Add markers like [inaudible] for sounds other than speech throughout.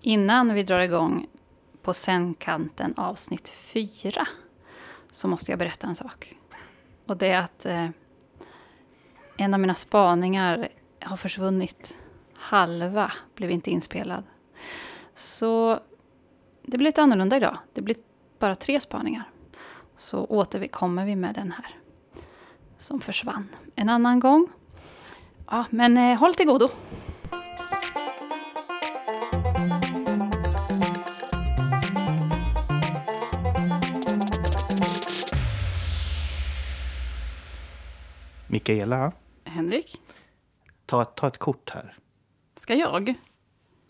Innan vi drar igång på Sängkanten avsnitt 4 så måste jag berätta en sak. Och det är att eh, en av mina spaningar har försvunnit. Halva blev inte inspelad. Så det blir lite annorlunda idag. Det blir bara tre spaningar. Så återkommer vi med den här som försvann en annan gång. Ja, men eh, håll till godo. Mikaela, Henrik, ta, ta ett kort här. ska jag?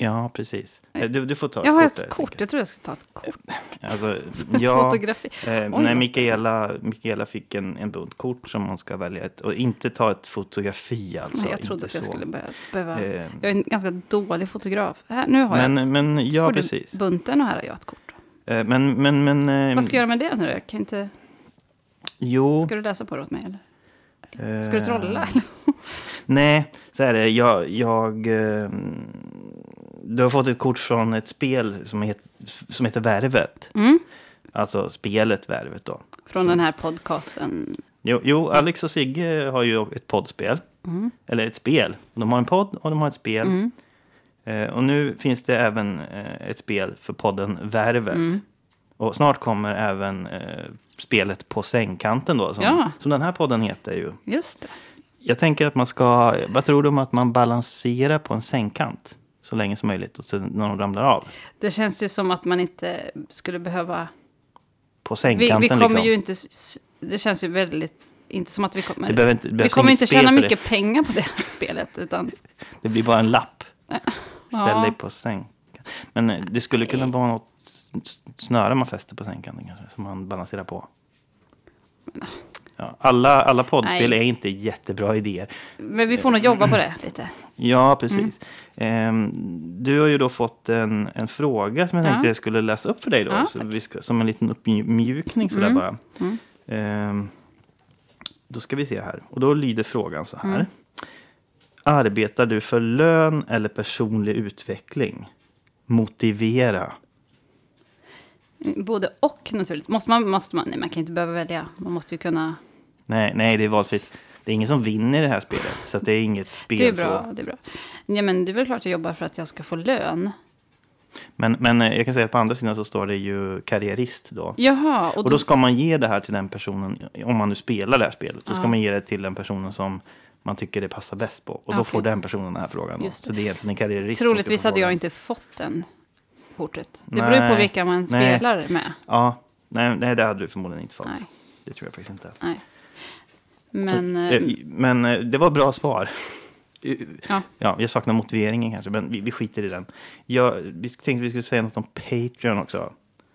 Ja, precis. Eh, Du, du får ta ett Jag har kort. ett där, kort. tänker Jag tror jag skulle ta ett kort. jag. Alltså, [laughs] Ett ja, fotografi. eh, Oj, nej, vad Mikaela, Mikaela fick en, en bunt kort som hon ska välja. Ett, och inte ta ett fotografi alltså. Nej, jag trodde inte att jag så. skulle behöva... Eh, Jag är en ganska dålig fotograf. Här, nu har jag ett. men, men ja, Får du precis. bunten och här har jag ett kort. Eh, men, men, men... eh, Vad ska jag göra med det nu då? Jag kan inte... Jo. Ska du läsa på det åt mig eller? Eh, Ska du trolla eller? [laughs] Nej, så är det. Jag, jag, eh, du har fått ett kort från ett spel som heter, som heter Värvet. Mm. Alltså spelet Värvet då. Från Så- den här podcasten. Jo, jo, Alex och Sigge har ju ett poddspel. Mm. Eller ett spel. De har en podd och de har ett spel. Mm. Eh, och nu finns det även eh, ett spel för podden Värvet. Och snart kommer även eh, spelet På sängkanten då. Som, Ja. som den här podden heter ju. Just det. Jag tänker att man ska, vad tror du om att man balanserar på en sängkant? Så länge som möjligt och sen när de ramlar av. Det känns ju som att man inte skulle behöva... På Vi, sängkanten vi kommer liksom. ju inte... Det känns ju väldigt... Inte som att vi kommer... det behöver inte, det vi kommer inte tjäna mycket pengar på det här [laughs] spelet. Utan, Det. blir bara en lapp. Ställ Ja. dig på säng. Men eh, det skulle kunna vara något snöre man fäster på sängkanten kanske. Som man balanserar på. Ja, alla, alla poddspel Nej. är inte jättebra idéer. men vi får nog jobba på det lite. Ja, precis. Mm. Du har ju då fått en, en fråga som jag Ja. tänkte jag skulle läsa upp för dig då. Ja, så vi ska, som en liten uppmjukning sådär Mm. bara. Mm. Ehm, då ska vi se här. Och då lyder frågan så här. Mm. Arbetar du för lön eller personlig utveckling? Motivera. Både och naturligtvis. Måste man, måste man, nej, man kan inte behöva välja. Man måste ju kunna... Nej, nej, det är valfritt. Det är ingen som vinner det här spelet. Så det är inget spel Det är bra. så. Det är bra. Ja, men det är väl klart jag jobbar för att jag ska få lön. Men, men eh, jag kan säga att på andra sidan så står det ju karriärist då. Jaha, och, Och då ska man ge det här till den personen, om man nu spelar det här spelet, så ska Ja. man ge det till den personen som man tycker det passar bäst på. Och då Okej. får den personen den här frågan. Då. Så det är egentligen en karriärist Troligtvis ska hade jag inte fått den kortet. Det beror ju på Nej, vilka man nej. spelar med. Ja, nej, nej, det hade du förmodligen inte fått. Nej, Det tror jag faktiskt inte. nej. Men... Eh, eh, Men eh, det var bra svar. Ja. Ja, jag saknar motiveringen kanske, men vi, vi skiter i den. Jag, vi tänkte vi skulle säga något om Patreon också.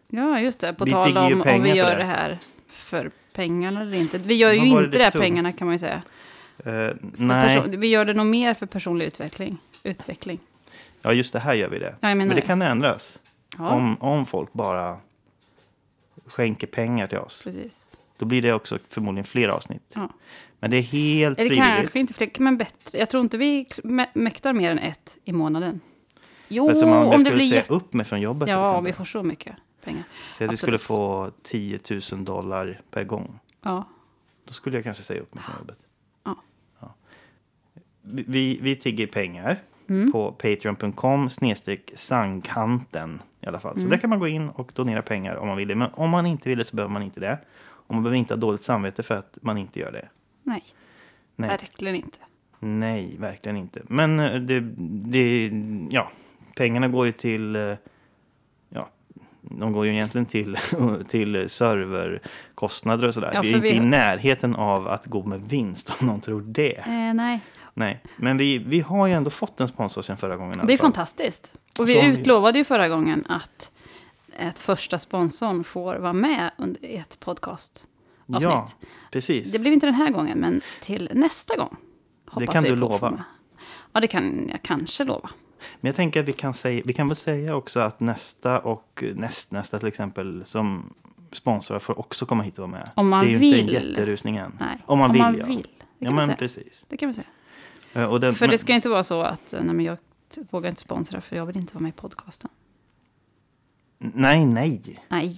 Ja, just det. På Vi tal om om vi gör det. här för pengarna eller inte. Vi gör ju Vad inte det det här pengarna kan man ju säga. För nej, vi gör det nog mer för personlig utveckling. utveckling. Ja just det här gör vi det. Ja, Men det det. kan ändras. Ja, Om, om folk bara skänker pengar till oss. precis. Då blir det också förmodligen fler avsnitt. Ja. Men det är helt Eller frivilligt. kanske inte fler, men bättre. Jag tror inte vi mä- mäktar mer än ett i månaden. Jo, alltså man, om det skulle blir säga upp mig från jobbet. Ja, om vi får så mycket pengar. Så att vi skulle få 10 000 dollar per gång. Ja, Då skulle jag kanske säga upp mig från jobbet. Ja. Ja. Vi- Vi, vi tigger pengar Mm. på patreon.com snedstreck sangkanten i alla fall. Så Mm. där kan man gå in och donera pengar om man vill det. Men om man inte vill det så behöver man inte det. Och man behöver inte ha dåligt samvete för att man inte gör det. nej, Nej. verkligen inte. Nej, verkligen inte. Men eh, det, det, ja, pengarna går ju till, eh, ja, de går ju egentligen till, [laughs] till serverkostnader och sådär. Ja, vi är för inte vi i närheten av att gå med vinst om någon tror det. Eh, nej, Nej, men vi, vi har ju ändå fått en sponsor sen förra gången. det är fantastiskt. Och vi Som vi- utlovade ju förra gången att ett första sponsorn får vara med under ett podcast. Ja, precis. Det blir inte den här gången, men till nästa gång. Hoppas kan vi du lova. Ja, det kan jag kanske lova. Men jag tänker att vi kan, säga, vi kan väl säga också att nästa och nästnästa till exempel som sponsrar får också komma hit och vara med. Om man det är ju inte en vill. jätterusning än. Nej, Om man om vill, man ja. vill. Det Ja, kan, men man säga. precis. det kan vi säga. Eh, Och den, För men, det ska inte vara så att eh, nej, men jag vågar inte sponsra för jag vill inte vara med i podcasten. Nej, nej. Nej.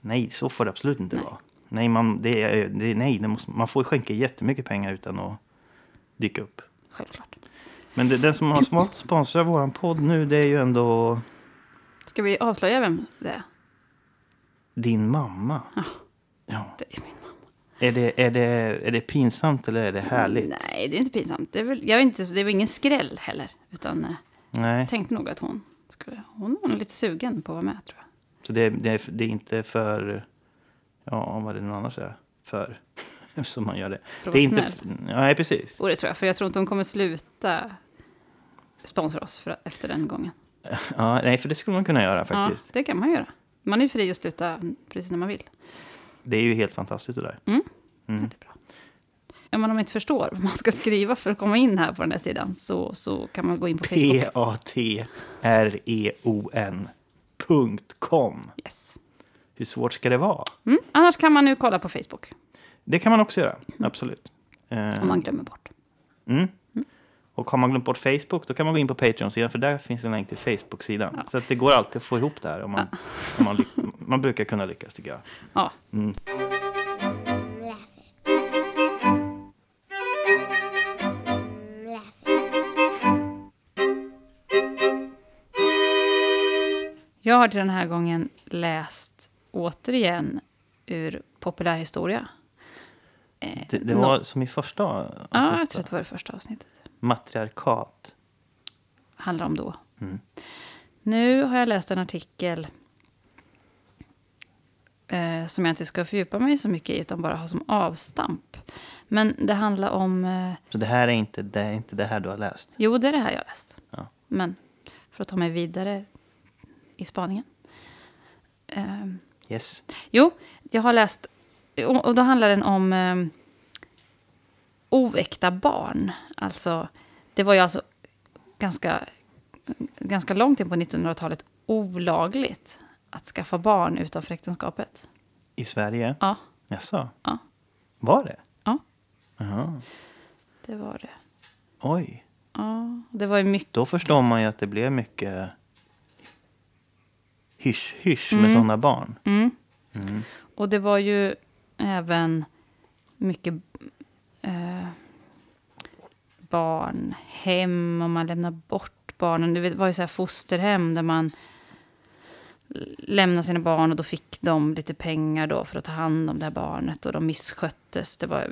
Nej, så får det absolut inte Nej. vara. Nej, man, det är, det nej det måste, man får skänka jättemycket pengar utan att dyka upp. Självklart. Men det, den som har valt att sponsra vår podd nu, det är ju ändå Ska vi avslöja vem det är? din mamma. Ja. Ja. Det är min. Är, det, är, det, är det pinsamt eller är det härligt? Nej, det är inte pinsamt. Det är väl, jag vet inte, det var ingen skräll heller. Utan eh, Nej. jag tänkte nog att hon skulle... Hon var lite sugen på att vara med, tror jag. Så det, det, är, det är inte för... Ja, vad är det nu annars är? För... [laughs] Som man gör det. För det är inte, ja, nej, precis. Och det tror jag, för jag tror inte hon kommer sluta sponsra oss för, efter den gången. [laughs] Ja, nej, för det skulle man kunna göra faktiskt. Ja, det kan man göra. Man är fri att sluta precis när man vill. Det är ju helt fantastiskt det där. Mm. Mm. Det är bra. Ja, men om man inte förstår vad man ska skriva för att komma in här på den här sidan så, så kan man gå in på Facebook. P-A-T-R-E-O-N punkt com. Yes. Hur svårt ska det vara? Mm. Annars kan man nu kolla på Facebook Det kan man också göra, absolut. Eh, om man glömmer bort. mm. Och har man glömt bort Facebook, då kan man gå in på Patreon-sidan, för där finns en länk till Facebook-sidan. Ja. Så att det går alltid att få ihop det här. Om man, om man, man brukar kunna lyckas, tycker jag. Ja, Mm. Jag har till den här gången läst återigen ur populärhistoria. Eh, Det, det var som i första Ja, jag avsnittet. tror att det var det första avsnittet. Matriarkat. handlar om då. Mm. Nu har jag läst en artikel eh, som jag inte ska fördjupa mig så mycket i, utan bara ha som avstamp. Men det handlar om... Eh, Så det här är inte det, är inte det här du har läst? jo, det är det här jag har läst. Ja. Men för att ta mig vidare i spaningen. Eh, Yes. Jo, jag har läst, och och då handlar den om eh, oäkta barn. Alltså, det var ju alltså ganska, ganska långt in på 1900-talet olagligt att skaffa barn utanför äktenskapet. I Sverige? Ja, Jaså? Ja. Var det? Ja. Jaha. det var det. Oj. Ja, det var ju mycket. Då förstår man ju att det blev mycket hysch-hysch med Mm. sådana barn. Mm. Mm. Och det var ju även mycket eh, barnhem och man lämnar bort barnen. Det var ju så här fosterhem där man lämnade sina barn och då fick de lite pengar då för att ta hand om det här barnet och de missköttes. Det var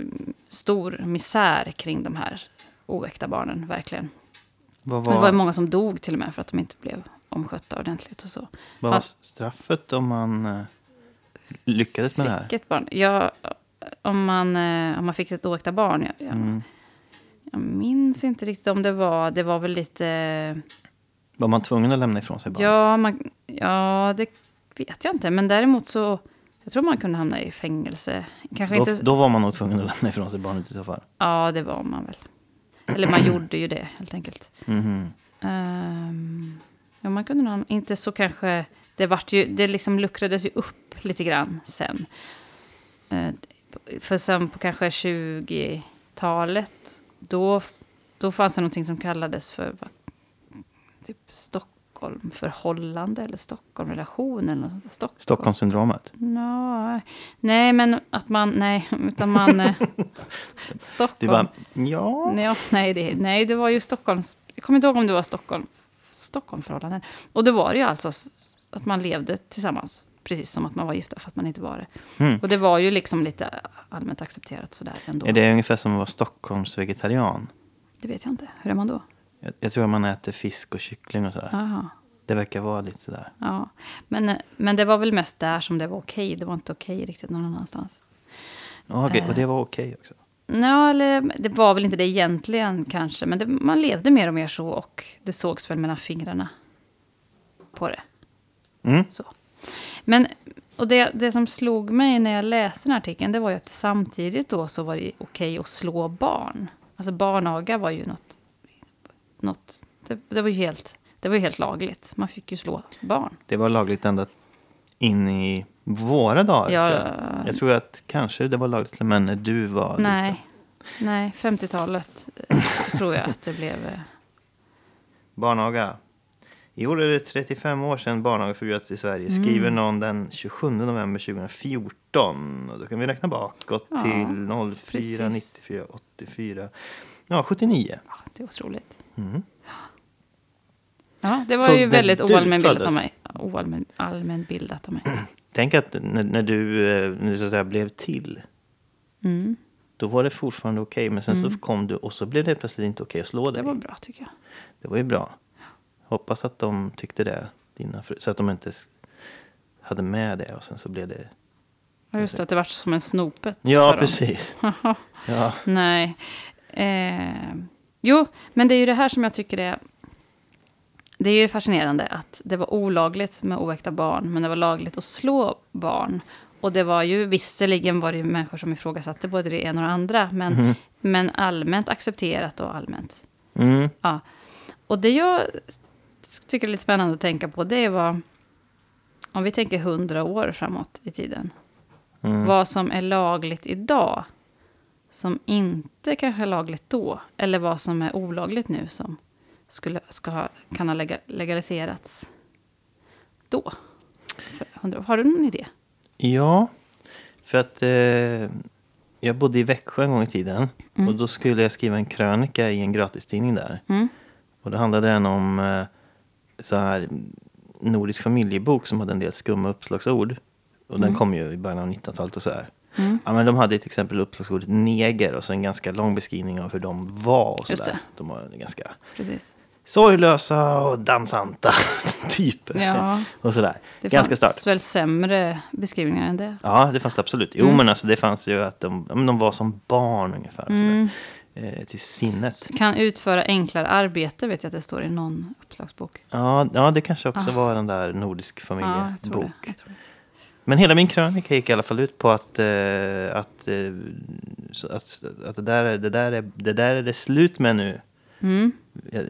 stor misär kring de här oäkta barnen, verkligen. Men Det var var, många som dog till och med för att de inte blev omskötta ordentligt och så. vad var straffet om man eh, lyckades med det här? Barn? Ja, om man, eh, om man fick ett oäkta barn. Jag, jag, Mm. jag minns inte riktigt om det var... Det var väl lite... Var man tvungen att lämna ifrån sig barn? Ja, man, ja, det vet jag inte. Men däremot så... Jag tror man kunde hamna i fängelse. Kanske Då, inte... då var man nog tvungen att lämna ifrån sig barnet i så fall. Ja, det var man väl. Eller man [clears throat] gjorde ju det, helt enkelt. Mhm. Um, ja, man kunde nog... Inte så kanske... Det, vart ju, det liksom luckrades ju upp lite grann sen. Eh, för sen på kanske 20-talet, då, då fanns det någonting som kallades för typ Stockholmförhållande eller Stockholmrelation eller något sånt. Stockholm. Stockholmssyndromet. Nå, nej, men att man, nej, utan man... eh, [laughs] Stockholm. Du bara, ja. Nej, nej, det, nej, det var ju Stockholms... Jag kommer inte ihåg om det var Stockholm, Stockholmförhållanden. Och det var ju alltså att man levde tillsammans. Precis som att man var gifta, fast man inte var det. Mm. Och det var ju liksom lite allmänt accepterat sådär ändå. Är det ungefär som att vara Stockholmsvegetarian? Det vet jag inte. Hur är man då? Jag, jag tror att man äter fisk och kyckling och sådär. Jaha. Det verkar vara lite sådär. Ja. Men, eh, men det var väl mest där som det var okej. Det var inte okej riktigt någon annanstans. Ja, Eh. och det var okej också. Ja, eller det var väl inte det egentligen kanske. Men det, man levde mer och mer så och det sågs väl mellan fingrarna på det. Mm. Så. Men, och det, det som slog mig när jag läste den här artikeln, det var ju att samtidigt då så var det okej att slå barn. Alltså barnaga var ju något, något det, det var ju helt, det var helt lagligt. Man fick ju slå barn. Det var lagligt ända in i våra dagar. Ja, jag. tror att kanske det var lagligt till när du var nej, liten. nej, 50-talet eh, tror jag att det blev. eh, Barnaga. I år är det 35 år sedan barnaga förbjöds i Sverige. Mm. Skriver någon den 27 november 2014. Och då kan vi räkna bakåt Ja, till 04, precis. 94, 84. Ja, 79. Ja, det är otroligt. Mm. Ja, det var Så ju väldigt oallmänbildat av mig. Oallmän, allmänbildat av mig. [clears throat] Tänk att när, när du, eh, när du så att säga, blev till. Mm. Då var det fortfarande okej. men sen Mm. så kom du och så blev det plötsligt inte okej att slå dig. Det var bra tycker jag. Det var ju bra. Hoppas att de tyckte det. Dina fru, så att de inte hade med det och sen så blev det... Ja, Just det, att det var som en snopet. Ja, precis. [laughs] Ja. Nej. Eh, jo, men det är ju det här som jag tycker är... Det är ju fascinerande att det var olagligt med oäkta barn, men det var lagligt att slå barn. Och det var ju, visserligen var det ju människor som ifrågasatte både det ena och det andra, men, Mhm. men allmänt accepterat och allmänt. Mm. Ja. Och det jag tycker är lite spännande att tänka på, det är vad... Om vi tänker hundra år framåt i tiden. Mm. Vad som är lagligt idag, som inte kanske är lagligt då. Eller vad som är olagligt nu, som skulle, ska ha, kan ha lega, legaliserats då. Har du någon idé? Ja, för att eh, jag bodde i Växjö en gång i tiden. Mm. Och då skulle jag skriva en krönika i en gratistidning där. Mm. Och då handlade den om eh, så här nordisk familjebok som hade en del skumma uppslagsord. Och den Mm. kom ju i början av 1900-talet och så här. Mm. Ja, men de hade till exempel uppslagsordet neger och så en ganska lång beskrivning av hur de var. Och så där. De var ganska Precis. sorglösa och dansanta [laughs] typer. Ja, Och sådär. det Ganska fanns stört. väl sämre beskrivningar än det. Ja, det fanns det absolut. Jo, Mm. men alltså det fanns ju att de, ja, de var som barn ungefär. Mm. Eh, till sinnet. Kan utföra enklare arbete, vet jag att det står i någon uppslagsbok. Ja, ja, det kanske också Ah. var den där nordisk familjebok. Det. Men hela min krönika gick i alla fall ut på att, eh, att, eh, att, att det, där, är- det, där är, det där är det slut med nu. Mm. Eh,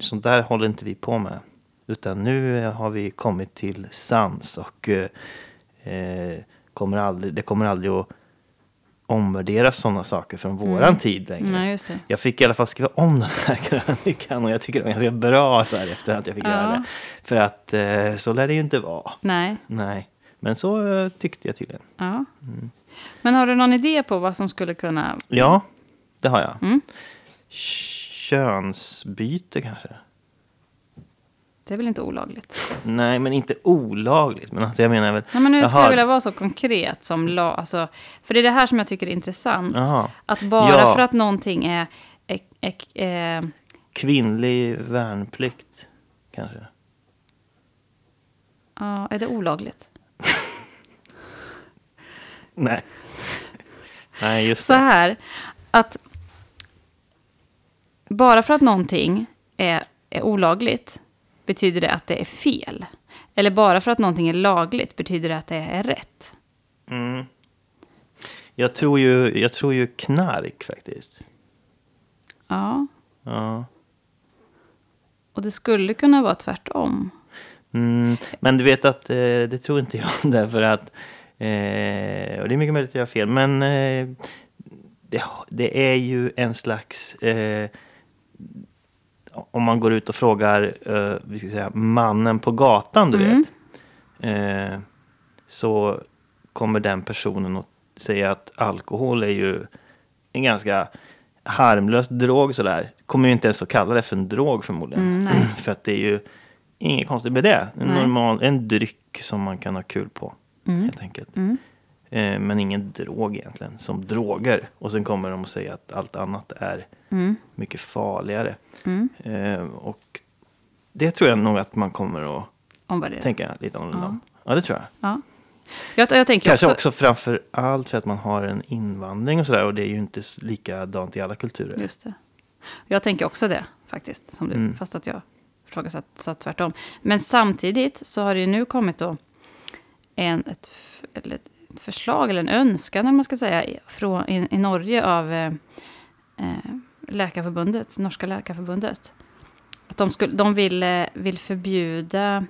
Sånt där håller inte vi på med. Utan nu har vi kommit till sans och eh, eh, kommer aldrig, det kommer aldrig att omvärderas sådana saker från våran Mm. tid längre. Nej. Jag fick i alla fall skriva om den här [laughs] krönikan och jag tycker det var ganska bra så här efter att jag fick Ja. göra det. För att eh, så lär det ju inte vara. Nej. Nej, men så eh, tyckte jag tydligen. Ja. Men har du någon idé på vad som skulle kunna... Ja, det har jag. Mm. Könsbyte kanske? Det är väl inte olagligt? Nej, men inte olagligt. Men alltså jag menar väl... Nej, men nu skulle jag vilja vara så konkret som la, alltså, För det är det här som jag tycker är intressant. Jaha. Att bara Ja. för att någonting är... är, är, är Kvinnlig värnplikt kanske? ja, är det olagligt? [laughs] Nej. Nej, just Så det. här, att bara för att någonting är, är olagligt betyder det att det är fel. Eller bara för att någonting är lagligt betyder det att det är rätt. Mm. Jag, tror ju, jag tror ju knark faktiskt. Ja, Ja. och det skulle kunna vara tvärtom. Mm, men du vet att eh, det tror inte jag [laughs] därför att eh, och det är mycket möjligt att jag har fel men eh, det, det är ju en slags eh, om man går ut och frågar eh, vi ska säga, mannen på gatan du Mm. vet eh, så kommer den personen att säga att alkohol är ju en ganska harmlös drog sådär. Kommer ju inte ens att kalla det för en drog förmodligen. Mm, [clears throat] för att det är ju inget konstigt med det. En, normal, en dryck som man kan ha kul på Mm. helt enkelt. Mm. Eh, men ingen drog egentligen, som droger. Och sen kommer de att säga att allt annat är Mm. mycket farligare. Mm. Eh, och det tror jag nog att man kommer att Omvärdera. tänka lite annorlunda om. Ja, det tror jag. Ja. Jag, jag tänker Kanske också... också framför allt för att man har en invandring och sådär. Och det är ju inte likadant i alla kulturer. Just det. Jag tänker också det, faktiskt. Som du, Mm. Fast att jag ifrågasatt sa tvärtom. Men samtidigt så har det ju nu kommit då en, ett, eller förslag, eller en önskan, eller man ska säga, från, i, i Norge av eh, eh, Läkarförbundet, Norska Läkarförbundet. Att de, skulle, de vill, eh, vill förbjuda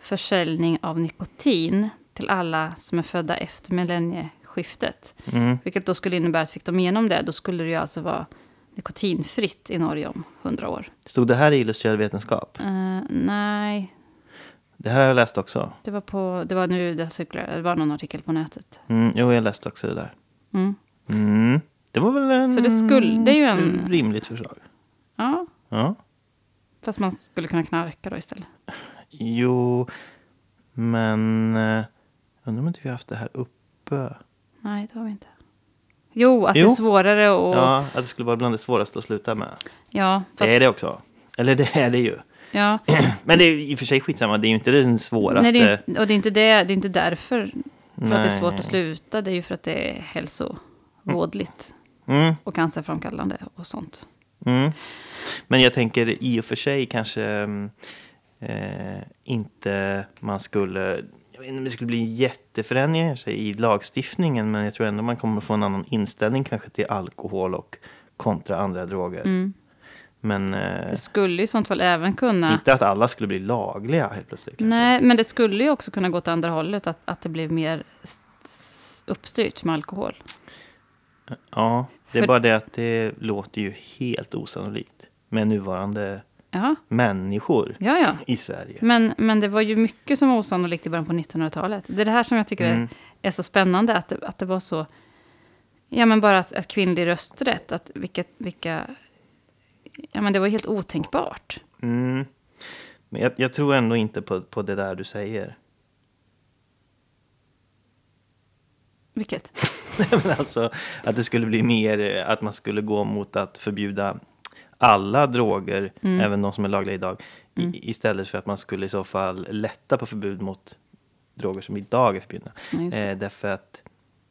försäljning av nikotin till alla som är födda efter millennieskiftet. Mm. Vilket då skulle innebära att fick de igenom det, då skulle det ju alltså vara nikotinfritt i Norge om hundra år. Stod det här i Illustrerad vetenskap? Eh, nej, Det här har jag läst också. det var, på, det var nu det cirkulerade. Det var någon artikel på nätet. Mm, jo, jag läste också det där. Mm. Mm. Det var väl en, Så det skulle- det är ju en- ett rimligt förslag. Ja, Ja. fast man skulle kunna knarka då istället. Jo, men eh, undrar om inte vi har haft det här uppe. Nej, det har vi inte. Jo, att Jo. det är svårare att... Ja, Ja, att det skulle vara bland det svåraste att sluta med. ja, fast, Det är det också. Eller det är det ju. Ja. [clears throat] Men det är i och för sig skitsamma. Det är ju inte den svåraste. Nej, det är, och det är inte, det, det är inte därför för att det är svårt att sluta. Det är ju för att det är hälsovådligt Mm, och cancerframkallande och sånt. mm. Men jag tänker i och för sig kanske mm, eh, inte man skulle... Jag vet inte om det skulle bli en jätteförändring kanske i lagstiftningen. Men jag tror ändå man kommer få en annan inställning kanske till alkohol och kontra andra droger. Mm. Men eh, Det skulle i sånt fall även kunna... inte att alla skulle bli lagliga helt plötsligt. kanske. Nej, men det skulle ju också kunna gå åt andra hållet. Att, att det blir mer uppstyrt med alkohol. Ja, det är För- bara det att det låter ju helt osannolikt med nuvarande Ja, människor ja, ja. i Sverige. Men, men det var ju mycket som var osannolikt i början på 1900-talet. Det är det här som jag tycker är- Mm. är så spännande. Att det, att det var så... Ja, men bara att, att kvinnlig rösträtt. Att vilka, vilka... Ja, men det var helt otänkbart. Mm. Men jag, jag tror ändå inte på, på det där du säger. Vilket? [laughs] Men alltså att det skulle bli mer, eh, att man skulle gå mot att förbjuda alla droger, Mm. även de som är lagliga idag, i, istället för att man skulle i så fall lätta på förbud mot droger som idag är förbjudna. Ja. Eh, därför att,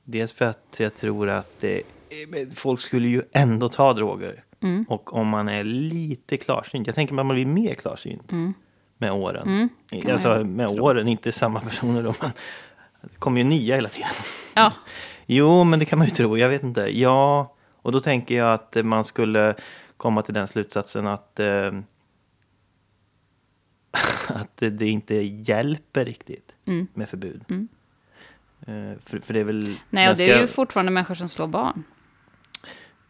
dels för att jag tror att eh, folk skulle ju ändå ta droger. Mm. Och om man är lite klarsynt, jag tänker att man blir mer klarsynt Mm. med åren. Mm, man alltså med tro. åren, inte samma personer då. Men det kommer ju nya hela tiden. Ja, [laughs] Jo, men det kan man ju tro. Jag vet inte. Ja, och då tänker jag att man skulle komma till den slutsatsen att eh, [laughs] att det inte hjälper riktigt Mm. med förbud. Mm. Eh, för, för det är väl... nej, och det är ju fortfarande människor som slår barn.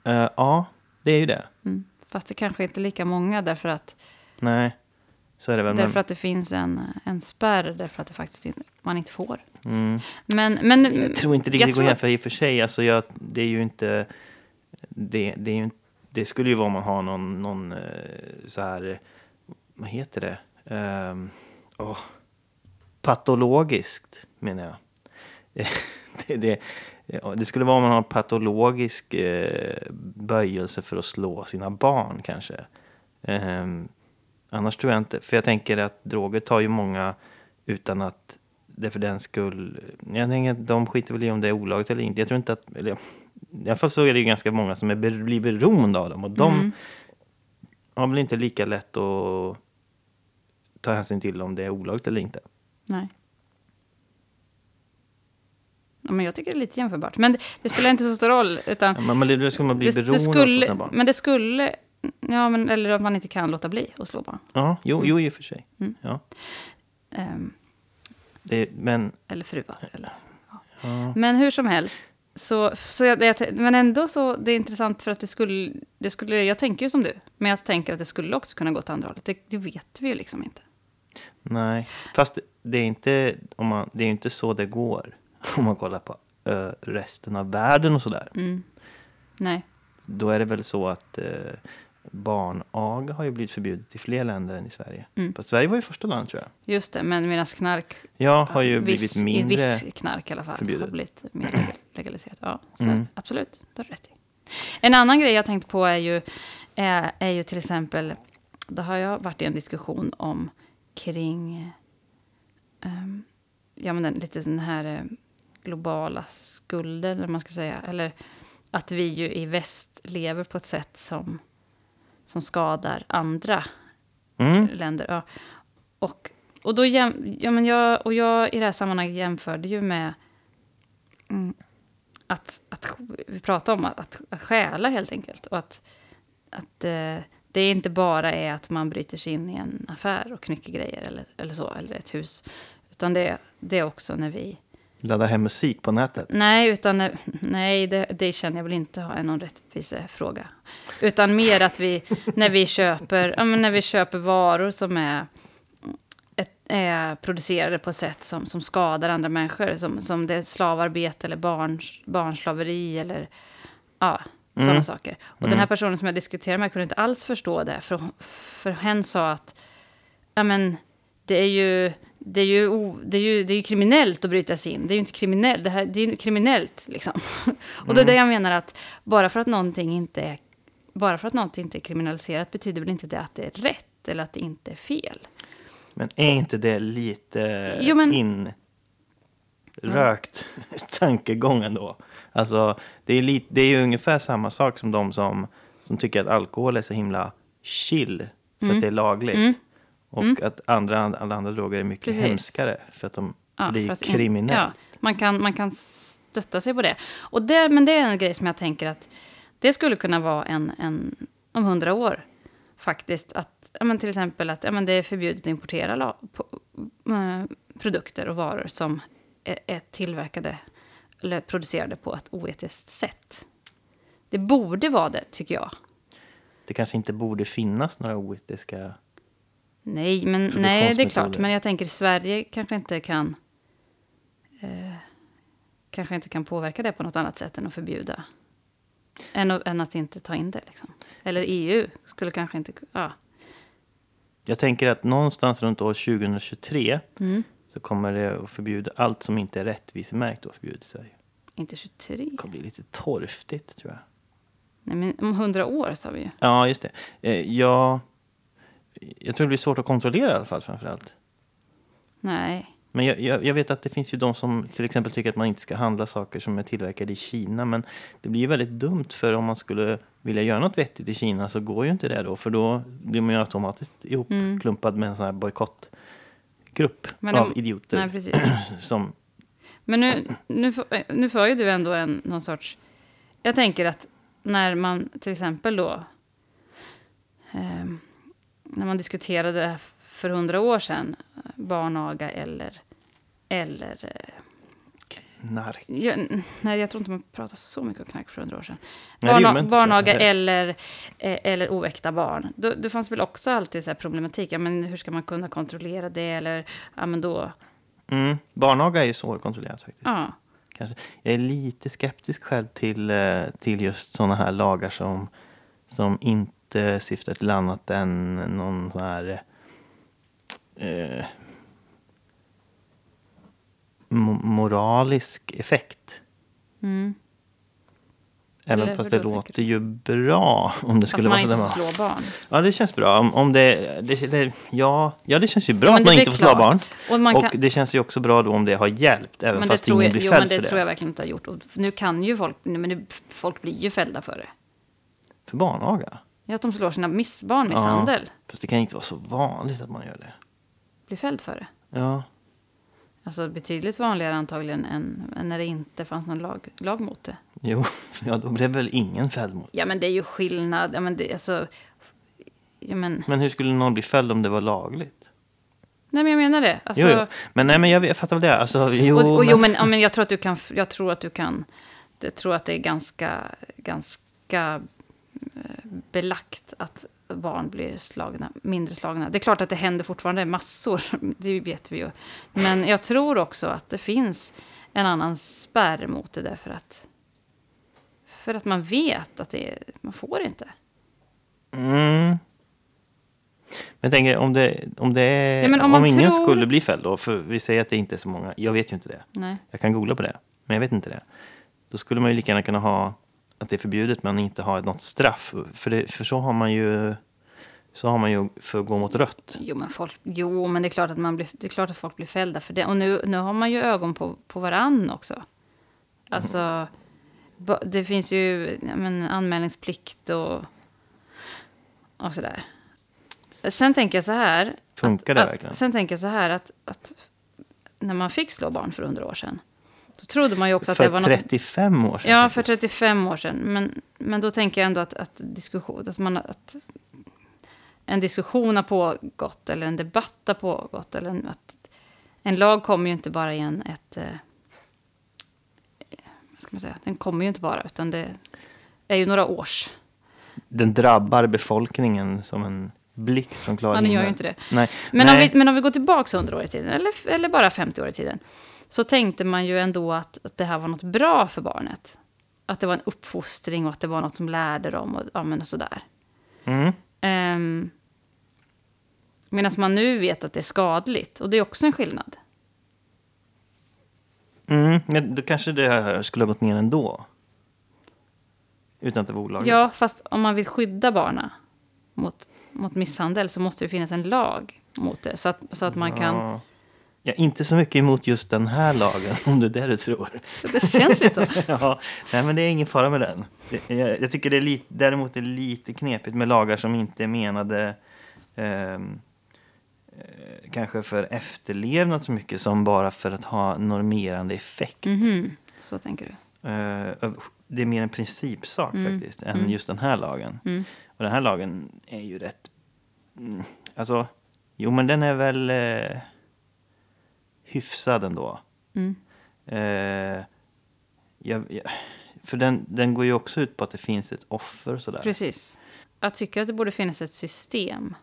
Eh, ja, det är ju det. Mm. Fast det kanske inte är lika många därför att, Nej, så är det väl. därför Men, att det finns en, en spärr. Därför att det faktiskt inte, man inte får. mm. Men, men Jag tror inte det går tror jämföra i och för sig. Alltså jag, det är ju inte... Det, det, är ju, det skulle ju vara om man har någon, någon eh, så här... Vad heter det? Um, oh, patologiskt, menar jag. [laughs] det, det, det skulle vara om man har patologisk eh, böjelse för att slå sina barn kanske. Ehm, annars tror jag inte. För jag tänker att droger tar ju många utan att det för den skull... Jag tänker att de skiter väl i om det är olagligt eller inte. Jag tror inte att... Eller, I alla fall så är det ju ganska många som är, blir beroende av dem. Och de Mm. har väl inte lika lätt att ta hänsyn till om det är olagligt eller inte. Nej. Ja, men jag tycker det är lite jämförbart. Men det, det spelar inte så stor roll. Utan Ja, Men då ska man bli det, beroende det av skulle, sina barn. Men det skulle... Ja, men, eller att man inte kan låta bli att slå barn. Ja, jo, jo, i och för sig. Mm. Ja, Ehm, det, men... eller fruar. Eller. Ja, Men hur som helst. Så, så jag, jag, men ändå så, det är intressant för att det skulle, det skulle... Jag tänker ju som du. Men jag tänker att det skulle också kunna gå åt andra hållet. Det, det vet vi ju liksom inte. nej, fast det är inte, om man, det är inte så det går. [laughs] Om man kollar på ö, resten av världen och sådär. Mm. Nej. Då är det väl så att eh, barnaga har ju blivit förbjudet i fler länder än i Sverige. Mm. Fast Sverige var ju första land tror jag. Just det, men medan knark... Ja, har ju viss, blivit mindre. Viss knark i alla fall förbjudet. har blivit mer legal- legaliserat. [clears throat] Ja, så Mm. absolut, det har du rätt i. En annan grej jag tänkt på är ju, är, är ju till exempel, det har jag varit i en diskussion om kring, ehm, ja men den, lite den här eh, globala skulden, eller man ska säga. Eller att vi ju i väst lever på ett sätt som, som skadar andra Mm. länder. Ja. Och, och, då jäm, ja, men jag, och jag i det här sammanhanget jämförde ju med mm, att, att vi pratar om att, att, att stjäla helt enkelt. Och att, att eh, det inte bara är att man bryter sig in i en affär och knycker grejer eller, eller så, eller ett hus. Utan det, det är också när vi ladda hem musik på nätet. Nej, utan, nej det, det känner jag väl inte har någon rättvisefråga. Utan mer att vi, när vi köper, ja, men när vi köper varor som är, ett, är producerade på sätt som, som skadar andra människor, som, som det är slavarbete eller barn, barnslaveri eller ja, sådana Mm. saker. Och den här personen som jag diskuterade med kunde inte alls förstå det, för, för hen sa att ja, men, det är ju... Det är, ju, det, är ju, det är ju kriminellt att bryta sig in. Det är ju inte kriminellt. Det, här, det är ju kriminellt, liksom. [laughs] Och det är det jag menar att bara för att någonting inte är, bara för att någonting inte är kriminaliserat betyder väl inte det att det är rätt eller att det inte är fel. Men är inte det lite Jo, men- inrökt [laughs] tankegång ändå? Alltså, det är, lite, det är ju ungefär samma sak som de som, som tycker att alkohol är så himla chill för Mm. att det är lagligt. Och att andra, alla andra droger är mycket Precis. hemskare för att, de, för ju att in- kriminellt. Ja, man, kan, man kan stötta sig på det. Och det. Men det är en grej som jag tänker att det skulle kunna vara en, en om hundra år faktiskt. Att, ja, men till exempel att ja, men det är förbjudet att importera la, på, eh, produkter och varor som är, är tillverkade eller producerade på ett oetiskt sätt. Det borde vara det, tycker jag. Det kanske inte borde finnas några oetiska... Nej, men nej, det är klart. Men jag tänker Sverige kanske inte kan... Eh, kanske inte kan påverka det på något annat sätt än att förbjuda. Än, att- än att inte ta in det, liksom. Eller EU skulle kanske inte... Ja. Jag tänker att någonstans runt år 2023 Mm. så kommer det att förbjuda allt som inte är rättvisemärkt och förbjudet i Sverige. Inte 23. Det kommer bli lite torftigt tror jag. Nej, men om hundra år sa vi ju. Ja, just det. Eh, jag, jag tror det blir svårt att kontrollera i alla fall framför allt. Nej. Men jag, jag, jag vet att det finns ju de som till exempel tycker att man inte ska handla saker som är tillverkade i Kina. Men det blir ju väldigt dumt för om man skulle vilja göra något vettigt i Kina så går ju inte det då. För då blir man ju automatiskt ihopklumpad med en sån här bojkottgrupp Mm. Av idioter. Nej, precis. [clears throat] som, Men nu, nu, nu för ju du ändå en, någon sorts... Jag tänker att när man till exempel då... ehm, när man diskuterade det här för hundra år sedan, eh, barnaga eller... eller eh, knark. ja, n- nej, jag tror inte man pratade så mycket om knark för hundra år sedan. Nej, Barna, jag. barnaga eller, eh, eller oäkta barn. Då, det fanns väl också alltid så här problematik. Ja, men hur ska man kunna kontrollera det? Eller, ja, men då... Mm. Barnaga är ju svårkontrollerat faktiskt. Ja, Kanske. Jag är lite skeptisk själv till, till just sådana här lagar som, som inte syftar till annat än någon sån här eh, mo- moralisk effekt. mm. Även Eller fast det låter ju bra om det att skulle man vara inte så. får där. slå barn. Ja, det känns bra. Om, om det, det, det, ja, ja, det känns ju bra Ja, men att det man inte får slå barn. Och man Och kan- det känns ju också bra då om det har hjälpt, även Men det fast tror ingen jag, blir jo, fälld men det för det. tror jag verkligen inte har gjort. Och nu kan ju folk, men nu, folk blir ju fällda för det. För barnaga? Ja, att de slår sina miss, barnmisshandel. Fast det kan inte vara så vanligt att man gör det. Blir fälld för det. Ja, Alltså betydligt vanligare antagligen än, än när det inte fanns någon lag, lag mot det. jo, [laughs] ja, då blev väl ingen fälld mot. Ja, men det är ju skillnad. Ja, men det, alltså, ja, men, Men hur skulle någon bli fälld om det var lagligt? nej, men jag menar det. Alltså, jo, jo. Men nej, men jag, jag fattar väl det. Alltså, jo, och, och, men, jo, men, ja, men jag tror att du kan, jag tror att du kan, jag tror att det är ganska, ganska belagt att barn blir slagna, mindre slagna. Det är klart att det händer fortfarande massor, [laughs] det vet vi ju. Men jag tror också att det finns en annan spärr mot det därför att, för att man vet att det man får inte. Mm. Men jag tänker om det, om det är, Ja, men om om, ingen tror- skulle bli fälld då, för vi säger att det inte är så många, jag vet ju inte det. Nej. Jag kan googla på det, men jag vet inte det. Då skulle man ju lika gärna kunna ha att det är förbjudet men inte ha något straff. För, det, för så har man ju så har man ju för att gå mot rött. Jo, men, folk, jo, men det är klart att, man blir, det är klart att folk blir fällda för det. Och nu, nu har man ju ögon på, på varann också. Alltså, ba- det finns ju men, anmälningsplikt och, och sådär. Sen tänker jag så här. Funkar att, det att, verkligen? Sen tänker jag så här att, att när man fick slå barn för hundra år sedan. Då trodde man ju också att det För var något 35 år sedan. Ja, för 35 år sedan. Men, men då tänker jag ändå att, att, diskussion, att, man, att en diskussion har pågått eller en debatt har pågått. Eller en, att, en lag kommer ju inte bara i en, ett, eh, man säga, den kommer ju inte bara, utan det är ju några års. Den drabbar befolkningen som en blixt från klar Men den gör himmel. ju inte det. Nej. Men, Nej. Om vi, men om vi går tillbaka 100 år i tiden, eller, eller bara 50 år i tiden, så tänkte man ju ändå att, att det här var något bra för barnet. Att det var en uppfostring och att det var något som lärde dem och, ja, men och sådär. Mm. Um, Medan man nu vet att det är skadligt, och det är också en skillnad. Mm. Men då kanske det här skulle ha gått ner ändå. Utan att det var olagligt. Ja, fast om man vill skydda barna mot, mot misshandel så måste det finnas en lag mot det. Så att, så att man kan... Ja. Ja, inte så mycket emot just den här lagen, om det är det du tror. Det känns lite så. [laughs] ja, nej, men det är ingen fara med den. Det- Jag, jag tycker det är lite, däremot är lite knepigt med lagar som inte är menade ehm, eh, kanske för efterlevnad så mycket som bara för att ha normerande effekt. Mhm, så tänker du. Eh, det är mer en principsak Mm. faktiskt än Mm. just den här lagen. Mm. Och den här lagen är ju rätt... mm, Alltså, jo men den är väl eh, hyfsad ändå. Mm. Eh, jag, jag, för den, den går ju också ut på att det finns ett offer och sådär. Precis. Jag tycker att det borde finnas ett system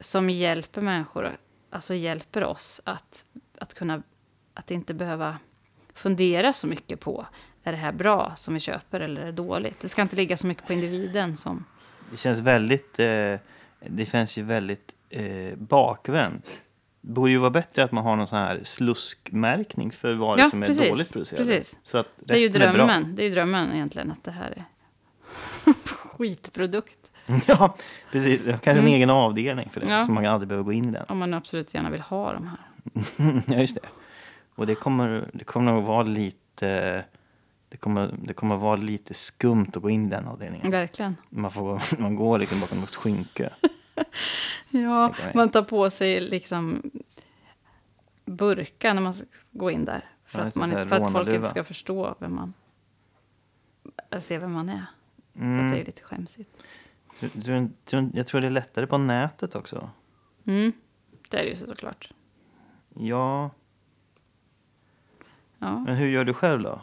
som hjälper människor, alltså hjälper oss att, att kunna, att inte behöva fundera så mycket på, är det här bra som vi köper eller är det dåligt? Det ska inte ligga så mycket på individen som, Det känns väldigt... Eh, det känns ju väldigt eh, bakvänt. Borde ju vara bättre att man har någon sån här sluskmärkning för varor Ja, som är precis, dåligt producerade. precis. Så att det är ju resten är drömmen, det är ju drömmen egentligen att det här är [laughs] skitprodukt. [laughs] Ja, precis. Kanske en Mm. egen avdelning för det. Ja. Så man aldrig behöver gå in i den. Om man absolut gärna vill ha de här. [laughs] ja, just det. Och det kommer, det kommer nog vara lite... Det kommer, det kommer vara lite skumt att gå in i den avdelningen. Verkligen. Man, får, man går liksom bakom något skynke. [laughs] Ja, man tar på sig liksom burkar när man ska gå in där. För, Ja, att, man inte, för att folk inte ska förstå vem man... Eller se vem man är. Mm. det är lite skämsigt. Tror- tror- Jag tror det är lättare på nätet också. Mm, det är det ju såklart. Ja, Ja. men hur gör du själv då?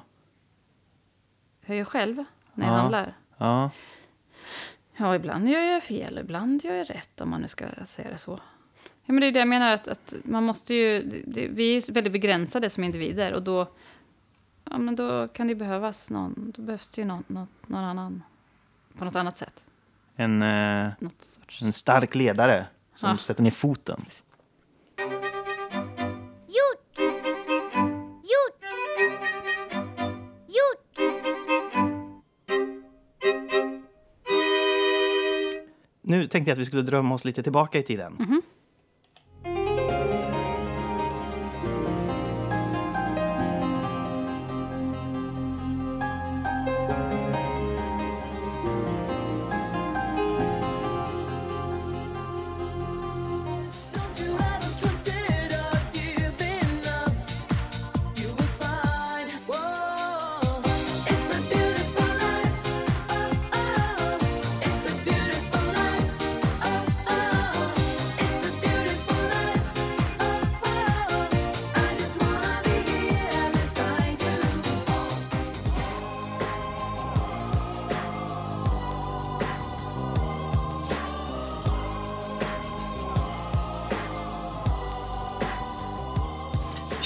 Hur jag själv när jag Ja. handlar? Ja, Ja, ibland gör jag fel, ibland gör jag rätt om man nu ska säga det så. Ja, men det är det jag menar, att, att man måste ju... Det, vi är ju väldigt begränsade som individer och då... Ja, men då kan det behövas någon... Då behövs det ju någon, någon, någon annan... På något annat sätt. en, eh, en stark ledare som Ja. sätter ner foten. Gjort! Nu tänkte jag att vi skulle drömma oss lite tillbaka i tiden. Mm -hmm.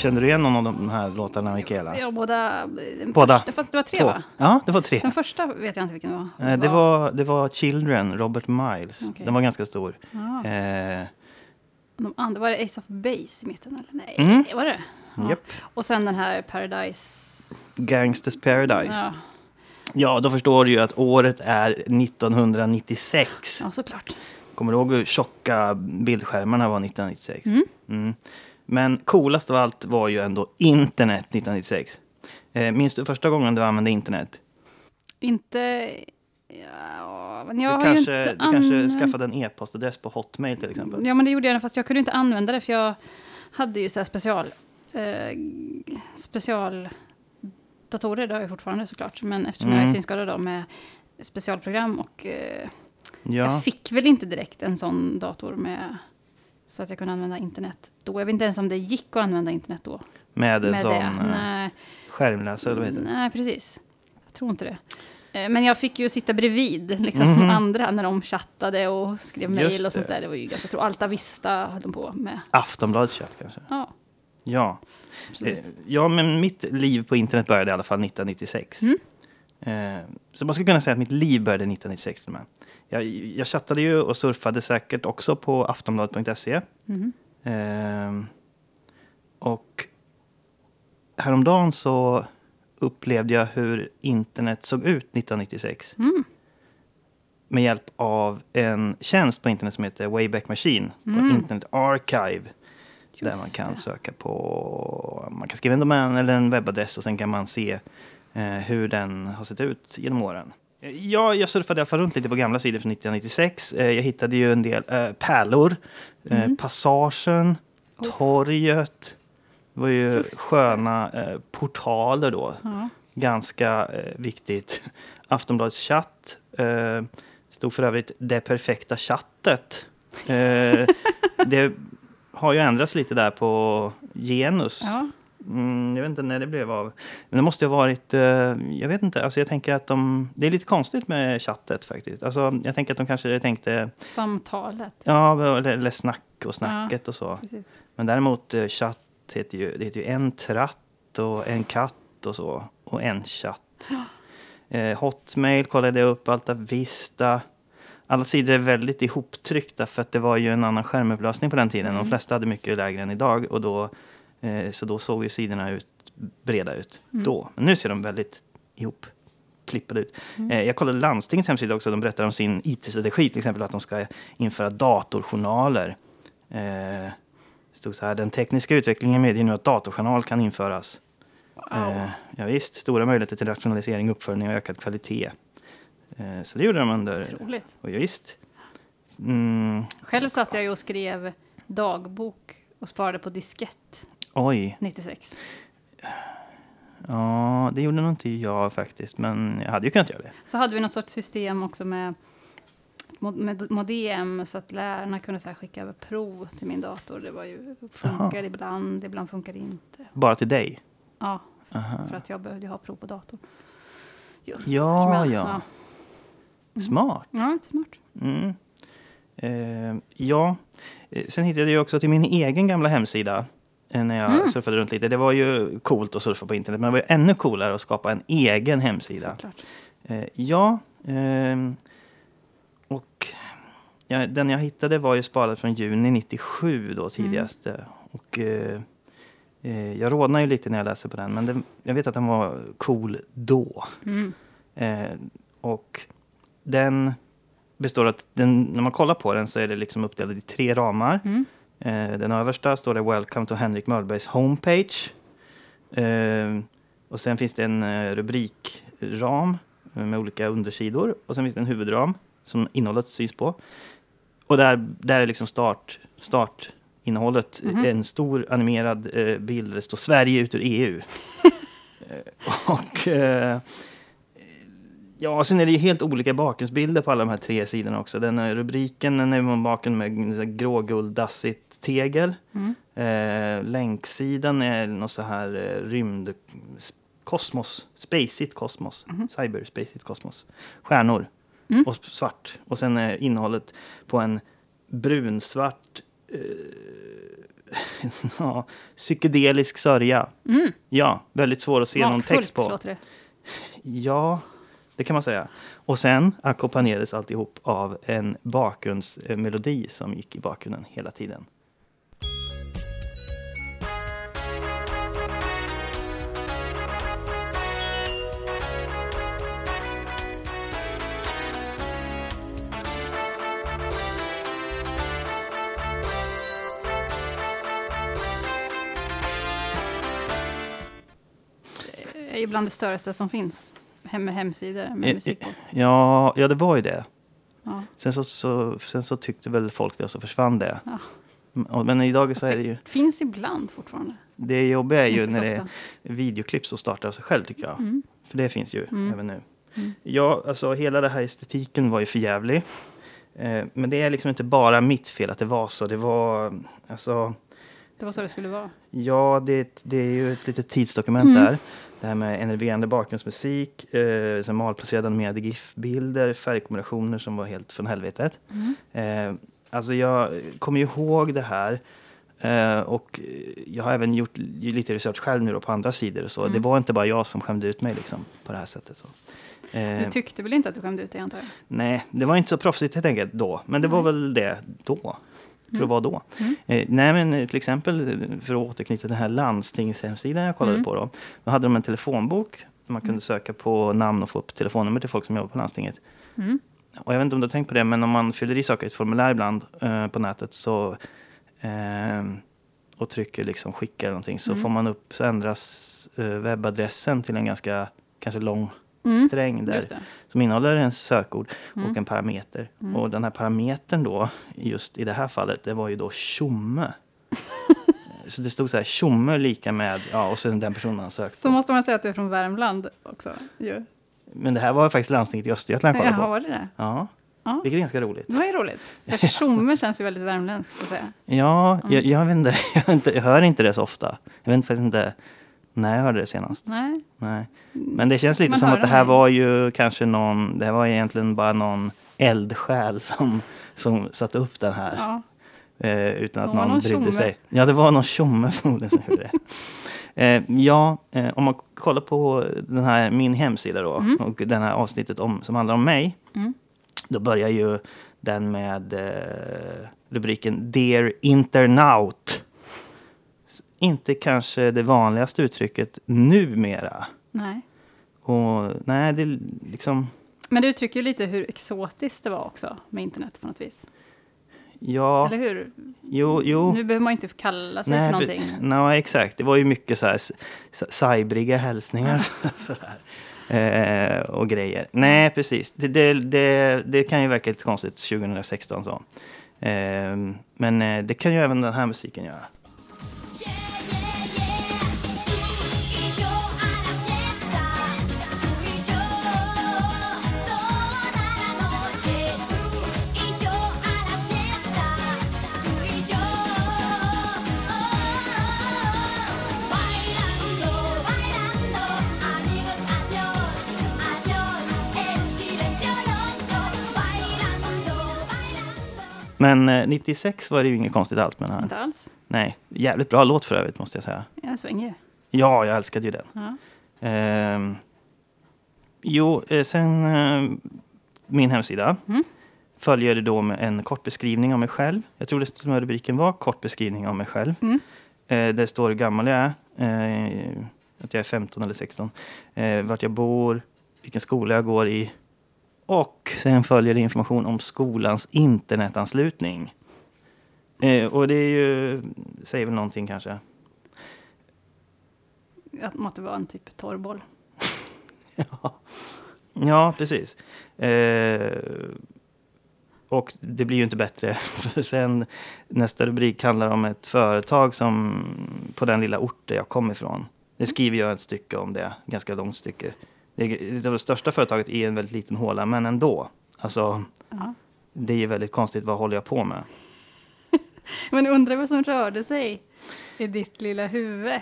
Känner du igen någon av de här låtarna, Mikaela? Ja, båda... Båda. Första, det var tre, Två. va? Ja, det var tre. Den första vet jag inte vilken det var. Eh, Det var, det var Children, Robert Miles. Okej. Den var ganska stor. Ja. Eh, De andra, var det Ace of Base i mitten? Eller? Nej, Mm. var det ja. Japp. Och sen den här Paradise... Gangsters Paradise. Ja. Ja, då förstår du ju att året är 1996. ja, såklart. Kommer du ihåg hur tjocka bildskärmarna var 1996? Mm. Mm. Men coolast av allt var ju ändå internet 1996. Eh, minns du första gången du använde internet? Inte... Ja, men jag du har kanske, ju inte du kanske använt- skaffade en e-postadress på Hotmail till exempel? Ja, men det gjorde jag fast jag kunde inte använda det för jag hade ju så här special... Eh, special datorer, det har jag fortfarande såklart. Men eftersom jag är Mm. synskadad då med specialprogram och eh, Ja, jag fick väl inte direkt en sån dator med så att jag kunde använda internet då. Jag vet inte ens om det gick att använda internet då. med en med sån eh, skärmläsare, eller vad heter det? Nej, precis. Jag tror inte det. Eh, Men jag fick ju sitta bredvid liksom, Mhm. andra när de chattade och skrev mejl och sånt där. Det var ju ganska tro Alta Vista höll de på med. Aftonbladets chatt kanske? Ja, Ja. absolut. Eh, Ja, men mitt liv på internet började i alla fall 1996. Mm. Eh, Så man skulle kunna säga att mitt liv började 1996. Jag, jag chattade ju och surfade säkert också på aftonbladet.se. Mhm. Eh, Och häromdagen så upplevde jag hur internet såg ut 1996. Mm. Med hjälp av en tjänst på internet som heter Wayback Machine. På Mm. Internet Archive. där Just man kan det. söka på, man kan skriva en domän eller en webbadress och sen kan man se eh, hur den har sett ut genom åren. Ja, jag surfade i alla fall runt lite på gamla sidor från 1996. Eh, jag hittade ju en del eh, pärlor. Eh, Mm. Passagen, torget. Det var ju Just sköna eh, portaler då. Ja. Ganska eh, viktigt. [laughs] Aftonbladets chatt. Eh, stod för övrigt det perfekta chattet. [laughs] Det har ju ändrats lite där på genus. Ja. Mm, jag vet inte när det blev av. Men det måste ha varit, eh, jag vet inte, alltså jag tänker att de, det är lite konstigt med chattet faktiskt. Alltså jag tänker att de kanske tänkte, Samtalet. ja, eller, eller snack och snacket och så. Precis. Men däremot eh, chatt heter ju, det heter ju en tratt och en katt och så. Och en chatt. [gasps] Eh, Hotmail kollade jag upp, Alta Vista. Alla sidor är väldigt ihoptryckta för att det var ju en annan skärmupplösning på den tiden. Mm. De flesta hade mycket lägre än idag. Och då, så då såg ju sidorna ut, breda ut Mm. då. Men nu ser de väldigt ihopklippade ut. Mm. Eh, jag kollade landstingets hemsida också. De berättar om sin IT-strategi. Till exempel att de ska införa datorjournaler. Eh, det stod så här, den tekniska utvecklingen medger nu att datorjournal kan införas. Eh, ja, visst, stora möjligheter till rationalisering, uppföljning och ökad kvalitet. Eh, så det gjorde de under... Otroligt. Och ja, visst. Mm, Själv satt jag och skrev dagbok och sparade på diskett oj, 96. ja, det gjorde nog inte jag faktiskt. Men jag hade ju kunnat göra det. Så hade vi något sorts system också med, med modem så att lärarna kunde så skicka över prov till min dator. Det var ju, funkar ibland, ibland funkar det inte. Bara till dig. Ja, Aha. för att jag behövde ha prov på dator. Jo, Ja, jag- ja. Smart. Ja, smart. Mm. Eh, ja, Eh, sen hittade jag också till min egen gamla hemsida när jag Mm. surfade runt lite. Det var ju coolt att surfa på internet, men det var ännu coolare att skapa en egen hemsida. Såklart. Eh, ja, ehm, och den jag hittade var ju sparad från juni 97 då tidigast. Mm. eh, Och eh, eh, jag rodnar ju lite när jag läser på den, men det, jag vet att den var cool då. Mm. Eh, och den består av att den, när man kollar på den så är det liksom uppdelad i tre ramar. Mm. Eh, den översta står det Welcome to Henrik Möllbergs homepage. Eh, och sen finns det en eh, rubrikram med olika undersidor. Och sen finns det en huvudram som innehållet syns på. Och där, där är liksom start, startinnehållet. Mhm. En stor animerad bild där det står Sverige ut ur EU. [laughs] Och Ja, sen är det ju helt olika bakgrundsbilder på alla de här tre sidorna också. Den här rubriken den är man baken med grågulddassigt tegel. Mm. Eh, länksidan är något så här eh, rymd... Kosmos. Spaceit kosmos. Mhm. Cyberspaceit kosmos. Stjärnor. Mm. Och svart. Och sen är innehållet på en brunsvart... Eh, [laughs] ja, psykedelisk sörja. Mm. Ja, väldigt svår att se någon text Smakfullt på. låter det. Ja, det kan man säga. Och sen ackompanjerades alltihop av en bakgrundsmelodi som gick i bakgrunden hela tiden. Det är ju bland det största som finns. Hem hemsidor med Eh, musik på. Ja, ja det var ju det. Ja. Sen så, så, sen så tyckte väl folk det och så försvann det. Ja. Men idag så Fast är det ju... det finns ibland fortfarande. Det jobbiga är ju när det är videoklipp som startar av sig själv tycker jag. Mm. För det finns ju Mm. även nu. Mm. Ja, alltså hela den här estetiken var ju för jävlig. Eh, men det är liksom inte bara mitt fel att det var så. Det var, alltså, Det var så det skulle vara. Ja, det, det är ju ett litet tidsdokument Mm. där. Det här med enerverande bakgrundsmusik, eh, malplacerade animerade GIF-bilder, färgkombinationer som var helt från helvetet. Mm. Eh, alltså jag kommer ihåg det här. Eh, och jag har även gjort li- lite research själv nu på andra sidor och så. Mm. Det var inte bara jag som skämde ut mig liksom på det här sättet. Så. Du Eh, tyckte väl inte att du skämde ut dig antar jag? nej, det var inte så proffsigt helt enkelt då. Men det var väl det då. För att vara då. Mm. Eh, nej men till exempel eh, för att återknyta till den här landstingshemsidan jag kollade Mm. på då. Då hade de en telefonbok där man kunde Mm. söka på namn och få upp telefonnummer till folk som jobbar på landstinget. Mm. Och jag vet inte om du har tänkt på det, men om man fyller i saker i ett formulär ibland eh, på nätet så eh, och trycker liksom skicka eller någonting så Mm. får man upp, så ändras eh, webbadressen till en ganska kanske lång Mm. sträng där som innehåller en sökord Mm. och en parameter. Mm. Och den här parametern då, just i det här fallet, det var ju då tjomme. [laughs] så det stod så här, tjomme lika med, ja och sen den personen man sökt Så måste man säga att du är från Värmland också. Ju. Men det här var faktiskt landstinget i Östergötland jag kollade på. var det det? Ja, Ja. vilket är ganska roligt. Det var ju roligt. [laughs] För Tjomme känns ju väldigt värmländskt att säga. Ja, Mm. jag, [laughs] jag inte, jag, inte, jag hör inte det så ofta. Jag vet faktiskt inte när jag hörde det senast. Nej. Nej. Men det känns lite Man som att det det här var ju kanske någon, det här var egentligen bara någon eldsjäl som, som satte upp den här. Ja. Eh, utan att Det någon någon brydde tjomme. sig. Ja, det var någon tjomme [laughs] förmodligen som gjorde det. Eh, ja, eh, om man kollar på den här, min hemsida då Mm. och den här avsnittet om, som handlar om mig. Mm. Då börjar ju den med eh, rubriken Dear Internaut. Inte kanske det vanligaste uttrycket numera. Nej. Och nej, det liksom... Men det uttrycker ju lite hur exotiskt det var också med internet på något vis. Ja, Eller hur? jo, jo. Nu behöver man inte kalla sig för Nej, någonting. be- nej, exakt. Det var ju mycket så här cybriga hälsningar [laughs] sådär. Eh, och grejer. Nej, precis. Det, det, det, det kan ju verka lite konstigt 2016. Så. Eh, men eh, det kan ju även den här musiken göra. Men eh, 96 var det ju inget konstigt alls med den här. Inte alls. Nej, jävligt bra låt för övrigt måste jag säga. Jag svänger ju. Ja, jag älskade ju den. Ja. Ehm, jo, eh, sen eh, min hemsida Mm. följer det då med en kort beskrivning av mig själv. Jag tror det som rubriken var kort beskrivning av mig själv. Mm. Eh, där står hur gammal jag är, eh, att jag är 15 eller 16, eh, vart jag bor, vilken skola jag går i och sen följer det information om skolans internetanslutning. Eh, och det är ju, säger väl någonting kanske. Att det måste vara en typ torrboll. Ja, [laughs] ja precis. Eh, och det blir ju inte bättre. [laughs] För sen nästa rubrik handlar om ett företag som på den lilla ort där jag kom ifrån. Det skriver jag ett stycke om det, ganska långt stycke. Det är det, största företaget i en väldigt liten håla, men ändå. Alltså, Ja. det är ju väldigt konstigt. Vad håller jag på med? [laughs] Men undrar vad som rörde sig i ditt lilla huvud.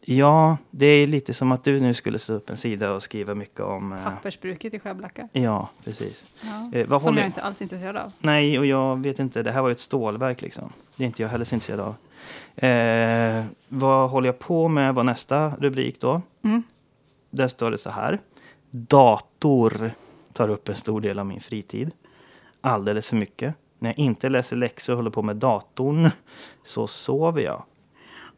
Ja, det är lite som att du nu skulle slå upp en sida och skriva mycket om... eh, Pappersbruket i Skärblacka. Ja, precis. Ja. Eh, Som jag inte alls är intresserad av. Nej, och jag vet inte. Det här var ju ett stålverk liksom. Det är inte jag heller så intresserad av. Eh, vad håller jag på med var nästa rubrik då. Mm. Där står det så här. Dator tar upp en stor del av min fritid. Alldeles för mycket. När jag inte läser läxor och håller på med datorn så sover jag.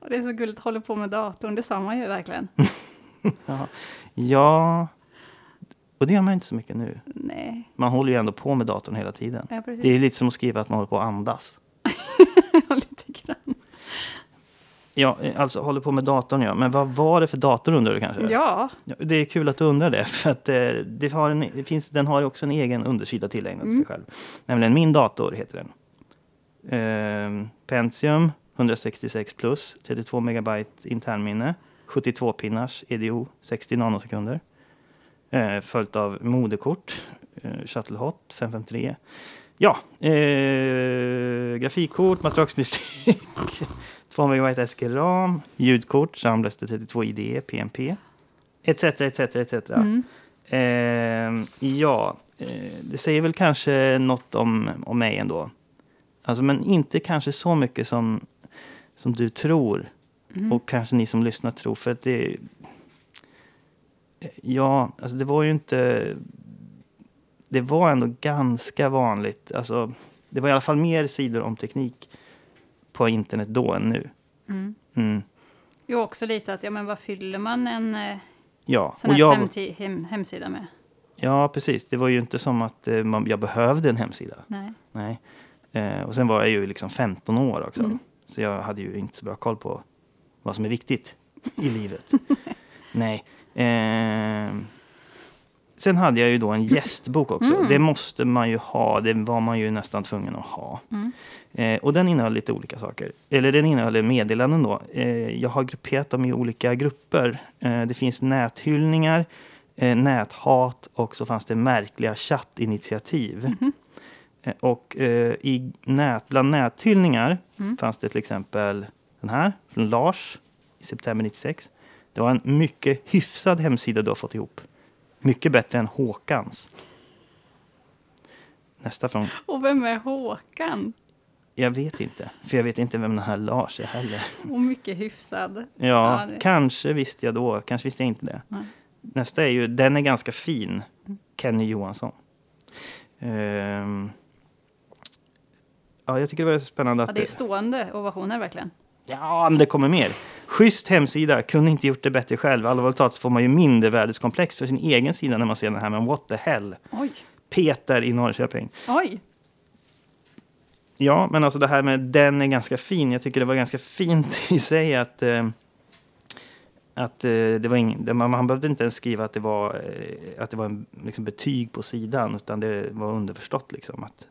Och det är så gulligt, håller på med datorn. Det sa man ju verkligen. [laughs] Ja, och det gör man inte så mycket nu. Nej, Man håller ju ändå på med datorn hela tiden. ja. Det är lite som att skriva att man håller på att andas. lite grann. Ja, eh, alltså håller på med datorn ja. Men vad var det för dator undrar du kanske? Ja, Det är kul att du undrar det. [laughs] För att eh, det har en, det finns, den har också en egen undersida tillägnad till sig själv. Nämligen Min dator heter den. Eh, Pentium 166 plus, 32 megabyte internminne, 72 pinnars EDO, 60 nanosekunder. Eh, följt av moderkort, eh, Shuttlehot 553. Ja, eh, grafikkort, matroxmystik, [laughs] 2 MB SG-ram, ljudkort, Soundblaster 32 IDE, PMP, etc. etc, etc. Mm. Eh, ja, eh, det säger väl kanske något om, om mig ändå. Alltså, men inte kanske så mycket som, som du tror. Mm. Och kanske ni som lyssnar tror. För att det... Ja, alltså det var ju inte... Det var ändå ganska vanligt. Alltså, det var i alla fall mer sidor om teknik på internet då än nu. Mm. Mm. Jo, också lite att, ja men vad fyller man en eh, Ja, sån här jag, hem, hemsida med? ja, precis. Det var ju inte som att eh, man, jag behövde en hemsida. Nej. Nej. Eh, och sen var jag ju liksom 15 år också. Mm. Så jag hade ju inte så bra koll på vad som är viktigt i livet. [laughs] Nej. Sen hade jag ju då en gästbok också. Mm. Det måste man ju ha. Det var man ju nästan tvungen att ha. Mm. Eh, och den innehöll lite olika saker. Eller den innehöll meddelanden då. Eh, jag har grupperat dem i olika grupper. Eh, det finns näthyllningar, eh, näthat och så fanns det märkliga chattinitiativ. Eh, och eh, i nät, bland näthyllningar Mm. fanns det till exempel den här från Lars i september 96. Det var en mycket hyfsad hemsida du har fått ihop. Mycket bättre än Håkans. Nästa fråga. Och vem är Håkan? Jag vet inte. För jag vet inte vem den här Lars är heller. Och mycket hyfsad. Ja, Ja, det- kanske visste jag då. Kanske visste jag inte det. Nej. Nästa är ju, den är ganska fin. Kenny Johansson. Ehm. ja, jag tycker det var spännande att... Ja, det är stående ovationer verkligen. Ja, men det kommer mer. Schysst hemsida, kunde inte gjort det bättre själv. Allvarligt talat så får man ju mindre värdeskomplex för sin egen sida när man ser den här, men what the hell. Oj, Peter i Norrköping. oj. Ja, men alltså det här med den är ganska fin. Jag tycker det var ganska fint [laughs] i sig att, eh, att eh, det var ing, det, man, man behövde inte ens skriva att det var, eh, att det var en liksom, betyg på sidan, utan det var underförstått liksom att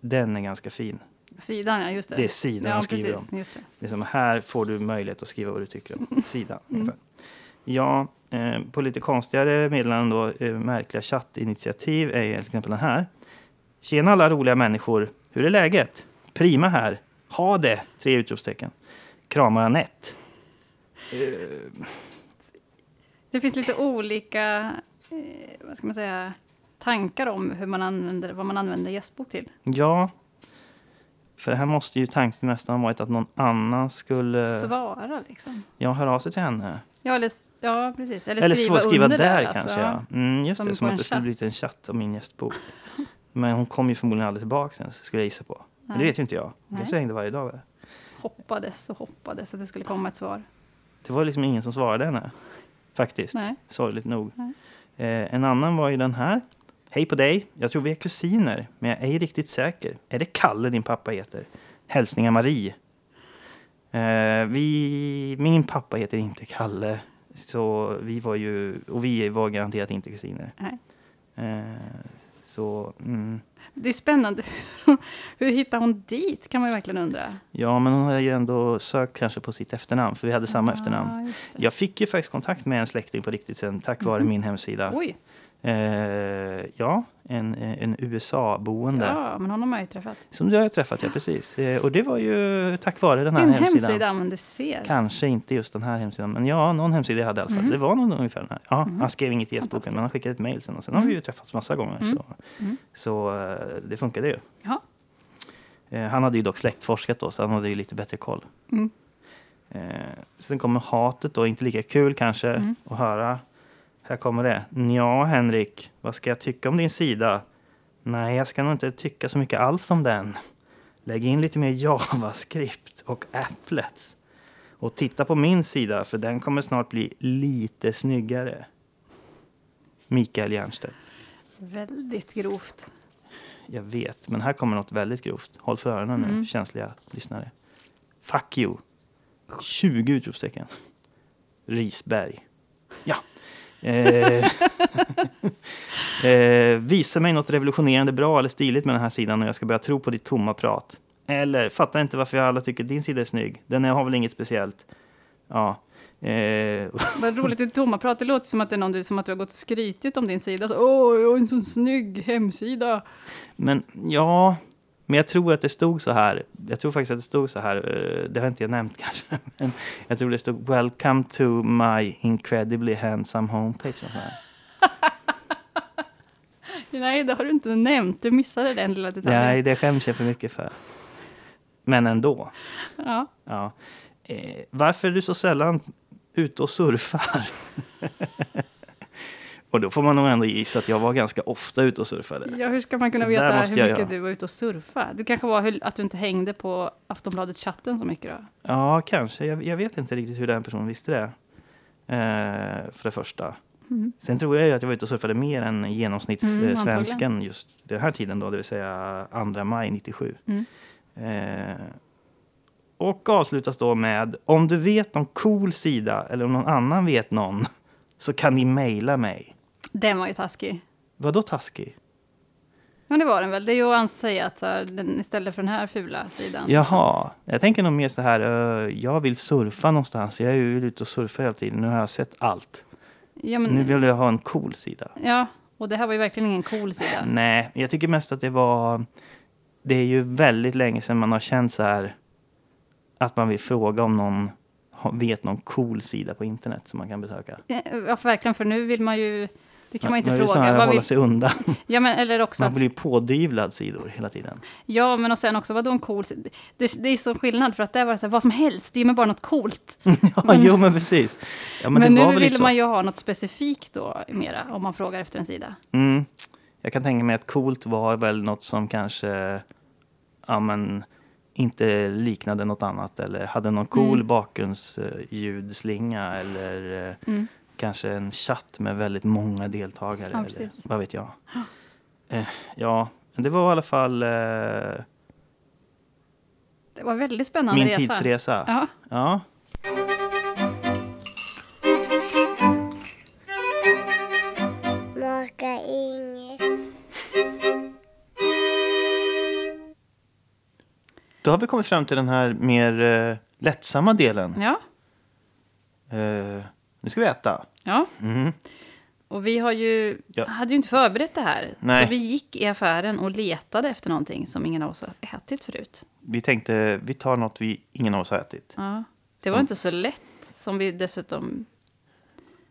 den är ganska fin. Sidan, ja just det. Det är sidan ja, de skriver precis, Just det. Liksom, här får du möjlighet att skriva vad du tycker om [laughs] sidan. ungefär. Ja, eh, på lite konstigare meddelanden då, eh, märkliga chattinitiativ är till exempel den här. Tjena alla roliga människor, hur är läget? Prima här. Ha det! Tre utropstecken. Kramar Anette. Det finns lite olika, eh, vad ska man säga, tankar om hur man använder, vad man använder gästbok till. Ja, för här måste ju tanken nästan varit att någon annan skulle Svara liksom. ja, höra av sig till henne. Ja, eller, ja precis. Eller, Eller skriva, skriva, under där att, kanske. ja. Ja. Mm, just Som det, som att det skulle blivit en chatt om min gästbok. Men hon kom ju förmodligen aldrig tillbaka sen, skulle jag gissa på. Men det vet ju inte jag. Nej. Jag hängde varje dag där. Hoppades och hoppades att det skulle komma ett svar. Det var liksom ingen som svarade henne. Faktiskt. Nej. Sorgligt nog. Nej. Eh, en annan var ju den här. Hej på dig. Jag tror vi är kusiner, men jag är ej riktigt säker. Är det Kalle din pappa heter? Hälsningar Marie. Eh, vi, min pappa heter inte Kalle. Så vi var ju, och vi var garanterat inte kusiner. Nej. Eh, så, mm. Det är spännande. [laughs] Hur hittar hon dit kan man verkligen undra. Ja, men hon har ju ändå sökt kanske på sitt efternamn, för vi hade samma Ah, efternamn. Jag fick ju faktiskt kontakt med en släkting på riktigt sen, tack vare Mhm. min hemsida. Oj, Eh, ja, en, en USA-boende. ja, men honom har jag ju träffat. Som du har träffat, ja precis. Eh, och det var ju tack vare den här Din hemsidan. hemsida, men du ser. Kanske inte just den här hemsidan, men ja, någon hemsida jag hade i alla fall. Mhm. Det var nog ungefär den här. Ja, Mhm. Han skrev inget i gästboken, men han skickade ett mejl sen. Och sen har Mm. vi ju träffats massa gånger. Mm. Så, Mm. så eh, det funkade ju. Ja. Eh, han hade ju dock släktforskat då, så han hade ju lite bättre koll. Mm. Eh, sen kommer hatet då, inte lika kul kanske Mm. att höra. Här kommer det. Ja, Henrik, vad ska jag tycka om din sida? Nej, jag ska nog inte tycka så mycket alls om den. Lägg in lite mer JavaScript och applets. Och titta på min sida, för den kommer snart bli lite snyggare. Mikael Jernstedt. Väldigt grovt. Jag vet, men här kommer något väldigt grovt. Håll för öronen nu, Mm. känsliga lyssnare. Fuck you. 20 utropstecken. Risberg. Ja. Eh, [laughs] eh, visa mig något revolutionerande bra eller stiligt med den här sidan och jag ska börja tro på ditt tomma prat. Eller, fattar inte varför alla tycker din sida är snygg. Den har väl inget speciellt. Ja. Eh, [laughs] Vad roligt, det tomma prat. Det låter som att, det är någon, du- som att du har gått och skrytit om din sida. Så, Åh, jag har en sån snygg hemsida. Men ja, Men jag tror att det stod så här. Jag tror faktiskt att det stod så här. eh, Det har inte jag nämnt [laughs] kanske. Men jag tror det stod Welcome to my incredibly handsome homepage. [laughs] Nej, det har du inte nämnt. Du missade den lilla detaljen. Nej, det skäms jag för mycket för. Men ändå. Ja. Ja. Eh, varför är du så sällan ute och surfar? [laughs] och då får man nog ändå gissa att jag var ganska ofta ute och surfade. ja, hur ska man kunna Så veta hur mycket göra. du var ute och surfa? Du kanske var att du inte hängde på Aftonbladet-chatten så mycket då? Ja, kanske. Jag, jag vet inte riktigt hur den personen visste det. Eh, för det första. Mm. Sen tror jag ju att jag var ute och surfade mer än Mm, genomsnittssvensken antagligen. just den här tiden då, det vill säga 2 maj 97. Mm. Eh, och avslutas då med om du vet någon cool sida eller om någon annan vet någon så kan ni mejla mig. Den var ju taskig. Vadå taskig? Men det var den väl. Det är ju att säga att här, den, istället för den här fula sidan. Jaha, jag tänker nog mer så här. eh, jag vill surfa någonstans. Jag är ju ute och surfar hela tiden. Nu har jag sett allt. Ja, men, Nu vill jag ha en cool sida. ja, och det här var ju verkligen ingen cool sida. Nej, jag tycker mest att det var... Det är ju väldigt länge sedan man har känt så här att man vill fråga om någon vet någon cool sida på internet som man kan besöka. Ja, verkligen, för nu vill man ju... Det kan man inte vill fråga. snarare Vad hålla vill, sig undan. [laughs] ja, men, eller också Man blir pådyvlad sidor hela tiden. ja, men och sen också, vadå en cool? Det, det är så skillnad, för att där var det så här, vad som helst, ge mig bara något coolt. [laughs] Ja, jo men precis. Ja, men Men, det nu vill man ju ha något specifikt då, mera, om man frågar efter en sida. Mm. Jag kan tänka mig att coolt var väl något som kanske ja, men, inte liknade något annat eller hade någon cool Mm. bakgrundsljudslinga eller eh, Mm. Kanske en chatt med väldigt många deltagare. Ja, eller, vad vet jag. Eh, ja, men det var i alla fall eh, Det var väldigt spännande min resa. tidsresa. Ja, Ja. Maka inget. Då har vi kommit fram till den här mer eh, lättsamma delen. ja, Eh, nu ska vi äta. ja. Mm. Och vi har ju, Ja. hade ju inte förberett det här. Nej. Så vi gick i affären och letade efter någonting som ingen av oss har ätit förut. Vi tänkte vi tar något vi ingen av oss har ätit. Ja. Det var Som- inte så lätt som vi dessutom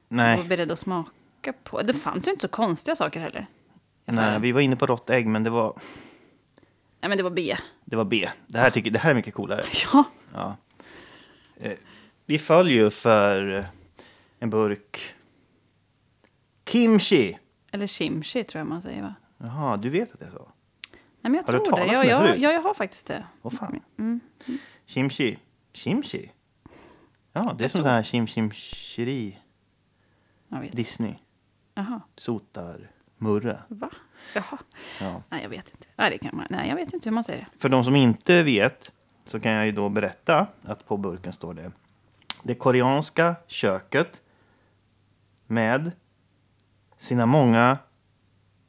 var Nej, beredda att smaka på. Det fanns ju inte så konstiga saker heller. nej, vi var inne på rått ägg men det var, Nej, men det var B. det var B. Det här, tycker, det här är mycket coolare. [laughs] Ja, Ja. Eh, vi föll ju för en burk kimchi. eller kimchi tror jag man säger va? Jaha, du vet att det är så? Nej, men jag Har du tror talat det. om Ja, det ja, förut? ja, jag har faktiskt det. Åh fan. Mm. Kimchi. Kimchi? Ja, det är Jag som tror- här Chiri. Jag vet. Disney. Jaha, Sotar. Murra. va? Jaha. Ja. Nej, jag vet inte. Nej, det kan man. Nej, jag vet inte hur man säger det. För de som inte vet så kan jag ju då berätta att på burken står det det koreanska köket med sina många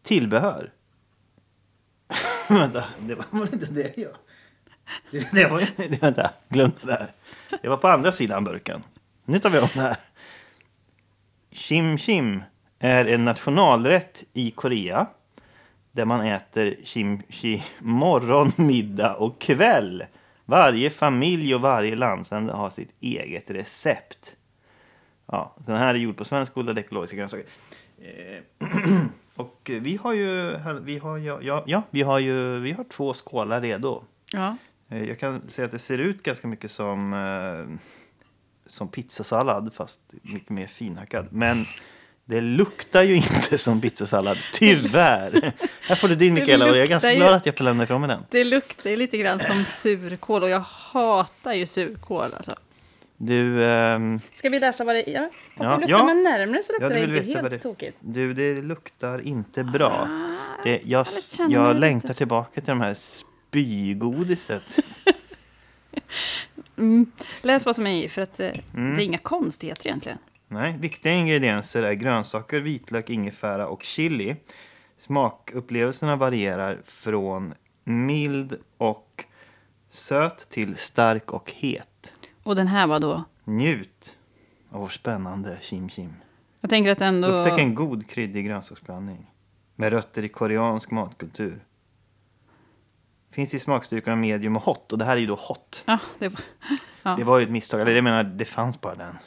tillbehör. [laughs] vänta, det var väl inte det jag... Det, det var. [laughs] Det, vänta, glöm det där. Det var på andra sidan burken. Nu tar vi om det här. Chim chim är en nationalrätt i Korea där man äter kimchi [laughs] morgon, middag och kväll. Varje familj och varje landsända har sitt eget recept. Ja, den här är gjord på svenskodlade ekologiska grönsaker. Eh, [clears throat] och vi har ju, vi har, ju- ja, ja, vi har ju, vi har två skålar redo. Ja. Eh, Jag kan säga att det ser ut ganska mycket som, eh, som pizzasallad fast mycket mer finhackad. Men det luktar ju [laughs] inte som pizzasallad, tyvärr. Här får du din [laughs] Mikaela och jag är ganska glad att jag får lämna ifrån mig den. Det luktar ju lite grann som surkål och jag hatar ju surkål. Alltså. Du, ehm, Ska vi läsa vad det är? Om Ja, det luktar ja. man närmare så luktar du det inte helt det- tokigt. du, det luktar inte bra. Det, jag jag jag lite- längtar tillbaka till de här spygodiset. [laughs] Mm. Läs vad som är i, för att eh, Mm. det är inga konstigheter egentligen. Nej, viktiga ingredienser är grönsaker, vitlök, ingefära och chili. Smakupplevelserna varierar från mild och söt till stark och het. Och den här var då... Njut av vår spännande chim chim. Jag tänker att ändå... Upptäck en god kryddig grönsaksblandning med rötter i koreansk matkultur. Finns i smakstyrkorna medium och hot. Och det här är ju då hot. Ja, det var... Ja. Det var ju ett misstag. Eller jag menar, det fanns bara den.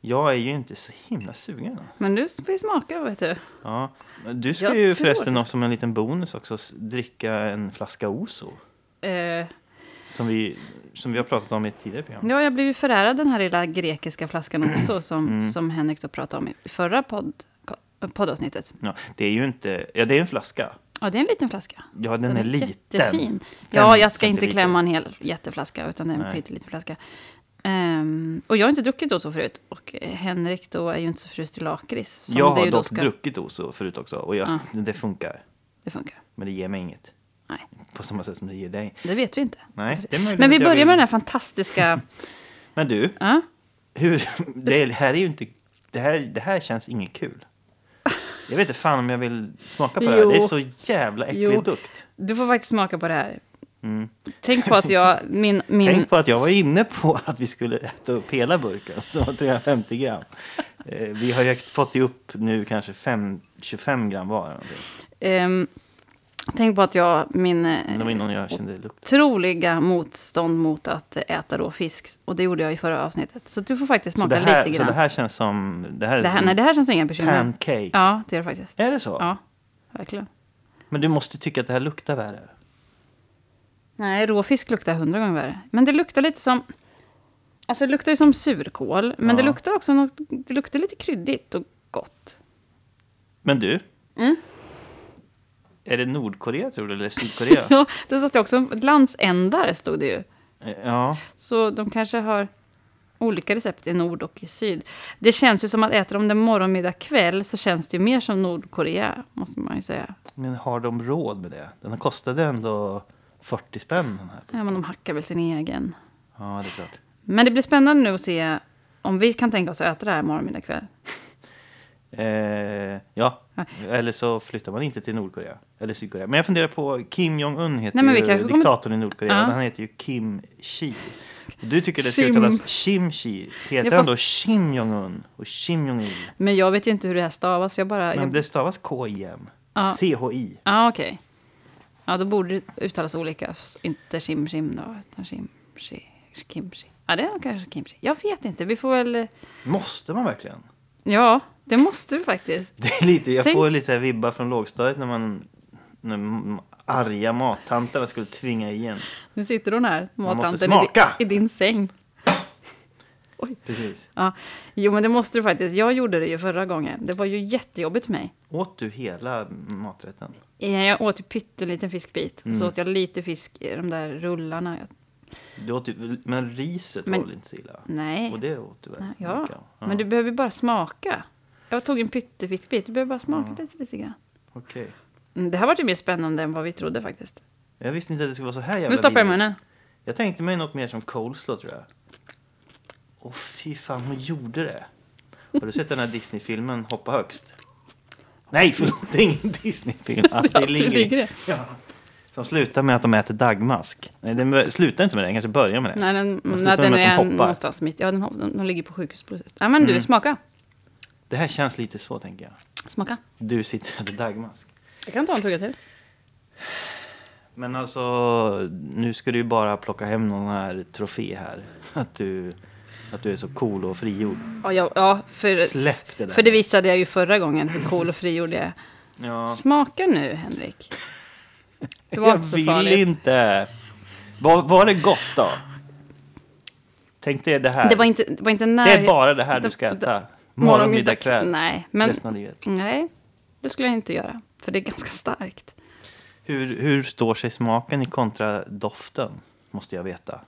Jag är ju inte så himla sugen. Men du får smaka, vet du. Ja. Du ska Jag ju förresten också som en liten bonus också dricka en flaska Oso. Eh, Som vi, som vi har pratat om i ett tidigare program. ja, jag blev ju förärad den här lilla grekiska flaskan [clears throat] också, som, Mm. som Henrik då pratade om i förra podd, poddavsnittet. Ja, det är ju inte... Ja, det är en flaska. Ja, det är en liten flaska. Ja, den, är liten. jättefin. Ja, jag ska inte klämma en hel jätteflaska, utan det är en Nej. pytteliten flaska. Ehm, och jag har inte druckit så förut. Och Henrik då är ju inte så förtjust i lakrits. Jag har dock ska- druckit Oso förut också. Och jag, Ja. det funkar. Det funkar. Men det ger mig inget. Nej, På samma sätt som det ger dig. det vet vi inte. Nej, Men vi börjar med den här fantastiska... [laughs] Men du, ja, hur, [laughs] det här är ju inte... Det här, det här känns inget kul. Jag vet inte fan om jag vill smaka på det här. Jo. [laughs] Det är så jävla äcklig Jo. dukt. du får faktiskt smaka på det här. Mm. Tänk på att jag... Min, min, Tänk på att jag var inne på att vi skulle äta upp hela burken, som var 350 gram. Eh, vi har ju fått upp nu kanske fem, 25 gram var. ehm, tänk på att jag... Min eh, Det jag otroliga motstånd mot att äta rå fisk. Och det gjorde jag i förra avsnittet. Så du får faktiskt Så smaka det, här, lite så grann. det här känns som... Det här är det, här, nej, det här känns inga bekymmer. pancake. Ja, det är det faktiskt. Är det så? Ja, verkligen. Men du måste tycka att det här luktar värre. Nej, råfisk luktar hundra gånger värre. Men det luktar lite som... Alltså det luktar ju som surkål. Men det Ja. luktar också något, det luktar lite kryddigt och gott. Men du? Mm. Är det Nordkorea tror du, eller Sydkorea? [laughs] Ja, det satt jag också. Landsändar stod det ju. Eh, ja. Så de kanske har olika recept i nord och i syd. Det känns ju som att äter de det morgon, middag, kväll så känns det ju mer som Nordkorea, måste man ju säga. Men har de råd med det? Den kostade ändå 40 spänn den här. Ja, men de hackar väl sin egen. Ja, det är klart. Men det blir spännande nu att se om vi kan tänka oss att äta det här morgon, middag, kväll. Eh, ja, eller så flyttar man inte till Nordkorea. Eller Sydkorea. Men jag funderar på, Kim Jong-Un heter Nej, ju diktatorn i Nordkorea. Ja. Han heter ju Kim Chi. Du tycker det ska Kim. uttalas Kim Chi. Heter Ja, han fast- då Kim Jong-Un och Kim Jong-Il? Men jag vet inte hur det här stavas. Jag bara... Men Jag, det stavas K-I-M. Ja. C-H-I. Ja, okej. Ja, då borde det uttalas olika. Inte Shim Shim då, utan Shim Shi, Kimchi. Ja, det är kanske Kimchi. Jag vet inte. Vi får väl... Måste man verkligen? Ja, det måste du faktiskt. [laughs] Det är lite, jag Tänk- får lite så här vibbar från lågstadiet när man när arga mattanterna skulle tvinga igen. Nu sitter hon här, mattanten, i, i din säng. Precis. Ja. Jo, men det måste du faktiskt. Jag gjorde det ju förra gången. Det var ju jättejobbigt för mig. Åt du hela maträtten? Jag åt ju pytteliten fiskbit. Mm. Så åt jag lite fisk i de där rullarna. Jag, Du åt ju, men riset Men- var väl inte så illa? nej. Och det åt du väl? nej. Ja. av? men du behöver bara smaka. Jag tog en pyttefiskbit. Du behöver bara smaka lite, lite grann. Okej. Mm, Det här var ju mer spännande än vad vi trodde faktiskt. Jag visste inte att det skulle vara så här jävla Nu stoppar jag munnen. Jag tänkte mig något mer som coleslaw tror jag. Åh fy fan, hon gjorde det. Har du sett den här Disney-filmen Hoppa högst? Nej, förlåt, det är ingen Disney-film. [laughs] Astrid. Lindgren. Ja. Som slutar med att de äter dagmask. Nej, den slutar inte med det, den kanske börjar med det. Nej, den, nej, den de är hoppar. någonstans mitt. Ja, den, de, de ligger på sjukhus. Ja, men du, Mm. smaka. Det här känns lite så, tänker jag. Smaka. Du sitter och äter dagmask. Jag kan ta en tugga till. Men alltså, nu ska du ju bara plocka hem någon här trofé här. [laughs] Att du, att du är så cool och frigjord. Ja, ja, ja för, Släpp det där. för det visade jag ju förra gången hur cool och frigjord jag är. Ja. Smaka nu, Henrik. Det var jag inte så vill farligt. inte. Var, var det gott då? Tänk dig det här. Det var inte, det var inte när... det är bara det här du det- ska äta. det- Morgon, middag, kväll. Nej, men... Resten av livet. Nej, det skulle jag inte göra. För det är ganska starkt. Hur, hur står sig smaken i kontra doften? Måste jag veta.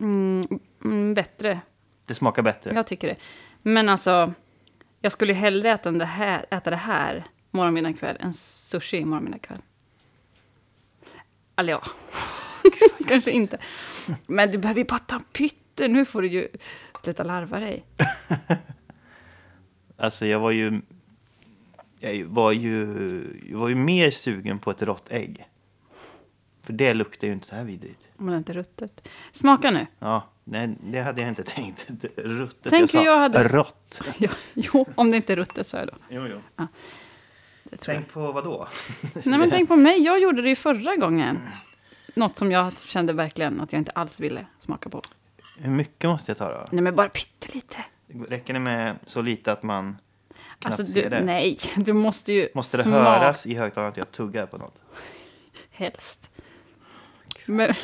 Mm, mm, bättre. Det smakar bättre. Jag tycker det. Men alltså, jag skulle ju hellre äta det här, äta det här morgon, middag, kväll än sushi morgon, middag, kväll. Eller ja, [laughs] kanske inte. Men du behöver ju bara ta pytte. Nu får du ju sluta larva dig. [laughs] Alltså jag var ju... Jag var ju, jag var ju mer sugen på ett rått ägg. För det luktar ju inte så här vidrigt. Om det inte är ruttet. Smaka nu. Ja, nej, det hade jag inte [laughs] tänkt. Ruttet. Tänk jag sa jag hade- rått. Ja, jo, om det inte är ruttet så är det då. Jo, jo. Det tror jag. Tänk på vad då? [laughs] Nej, men tänk på mig. Jag gjorde det ju förra gången. något som jag kände verkligen att jag inte alls ville smaka på. Hur mycket måste jag ta då? Nej, men bara pyttelite. Räcker det med så lite att man knappt Alltså, ser du, det? nej, [laughs] du måste ju Måste det höras i högtalaren att jag tuggar på något? helst. Men,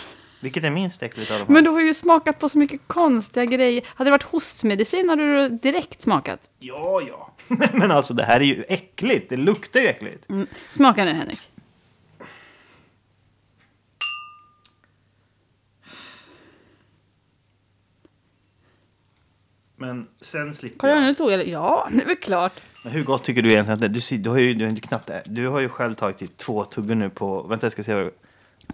Vilket är minst äckligt av de här? men du har ju smakat på så mycket konstiga grejer. Hade det varit hostmedicin hade du direkt smakat. Ja, ja. [laughs] Men alltså det här är ju äckligt. Det luktar ju äckligt. Mm. Smaka nu, Henrik. Men sen slipper Kolla jag. nu tog jag det. Ja, det är väl klart. Men hur gott tycker du egentligen att det är? Du, ser- du, har ju, du, har ju knappt, du har ju själv tagit typ två tuggor nu på, vänta jag ska se, vad-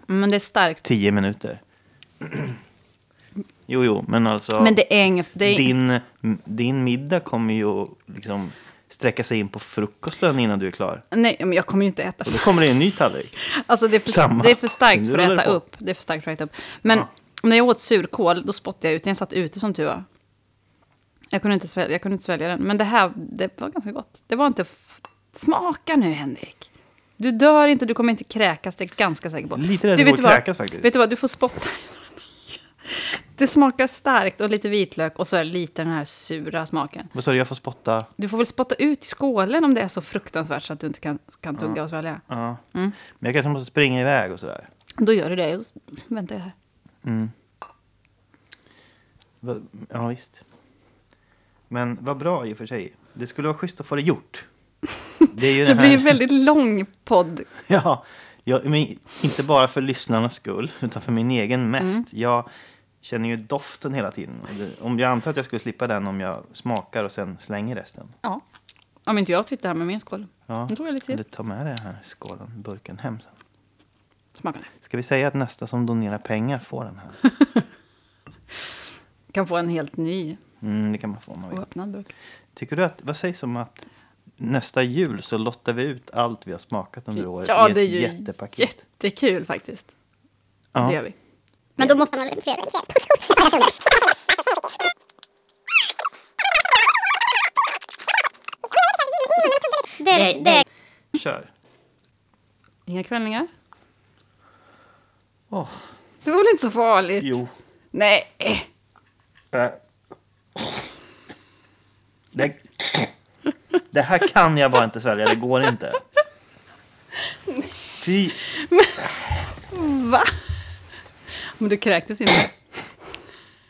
Men det är starkt. tio minuter. Jo, jo, men alltså. Men det är inget... Det är, din, din middag kommer ju liksom sträcka sig in på frukosten innan du är klar. Nej, men jag kommer ju inte äta. Och då kommer det en ny tallrik. [laughs] Alltså det är för, Samma. det är för starkt för att äta på. upp. Det är för starkt för att äta upp. Men Ja. när jag åt surkål, då spottade jag ut. Jag satt ute som tur var. Jag kunde inte svälja, jag kunde inte svälja den. Men det här, det var ganska gott. Det var inte... Smaka nu, Henrik. Du dör inte, du kommer inte kräkas, det är jag ganska säker på. Lite rädd du, vet att vad? kräkas faktiskt. Vet du vad, du får spotta. [laughs] Det smakar starkt och lite vitlök och så lite den här sura smaken. Vad sa du, jag får spotta? Du får väl spotta ut i skålen om det är så fruktansvärt så att du inte kan, kan tugga och svälja. Ja. Mm. Men jag kanske måste springa iväg och sådär. Då gör du det. Jag väntar jag här. Mm. Ja, visst. Men vad bra i och för sig. Det skulle vara schysst att få det gjort. Det Det den blir här... en väldigt lång podd. [laughs] Ja, jag, men inte bara för lyssnarnas skull, utan för min egen mest. Mm. Jag känner ju doften hela tiden. Om jag antar att jag skulle slippa den om jag smakar och sen slänger resten. Ja. Om inte jag tittar här med min skål. Ja, Nu tog jag lite till. ta med den här skålen, burken hem sen. Smaka nu. Ska vi säga att nästa som donerar pengar får den här? [laughs] Kan få en helt ny Mm, det kan man få om man vill. öppnad burk. Tycker du att, vad sägs om att nästa jul så lottar vi ut allt vi har smakat under året Ja, i det är ett ju jättepaket? jättekul faktiskt. Ja. Det gör vi. Men då måste man väl Det, det, Kör. Inga kvällningar. Åh. Det var väl inte så farligt? Jo. Nej. Äh. Det, det här kan jag bara inte svälja, det går inte. Fy. Va? Men du kräktes inte?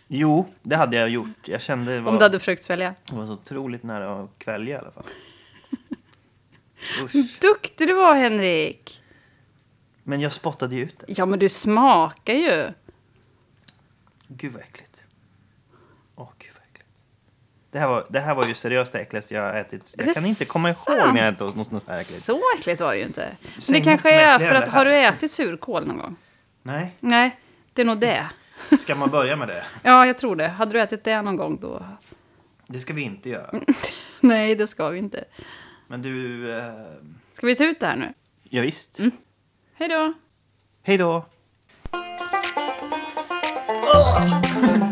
Jo, det hade jag gjort. Jag kände det var, Om du hade försökt svälja? det var så otroligt nära att kvälja i alla fall. Usch. Duktig du var, Henrik. Men jag spottade ju ut det. Ja, men du smakar ju. Gud vad äckligt. Åh, gud vad äckligt. Det här, var, det här var ju seriöst det äckligaste jag ätit. Jag kan inte komma ihåg när jag ätit något, något så här äckligt. Så äckligt var det ju inte. Men det kanske är för att har du ätit surkål någon gång? Nej, Nej, det är nog det. ska man börja med det? [laughs] Ja, jag tror det. Hade du ätit det någon gång då? Det ska vi inte göra. [laughs] Nej, det ska vi inte. Men du... Eh, Ska vi ta ut det här nu? ja, visst. Hej då! Hej då! [laughs]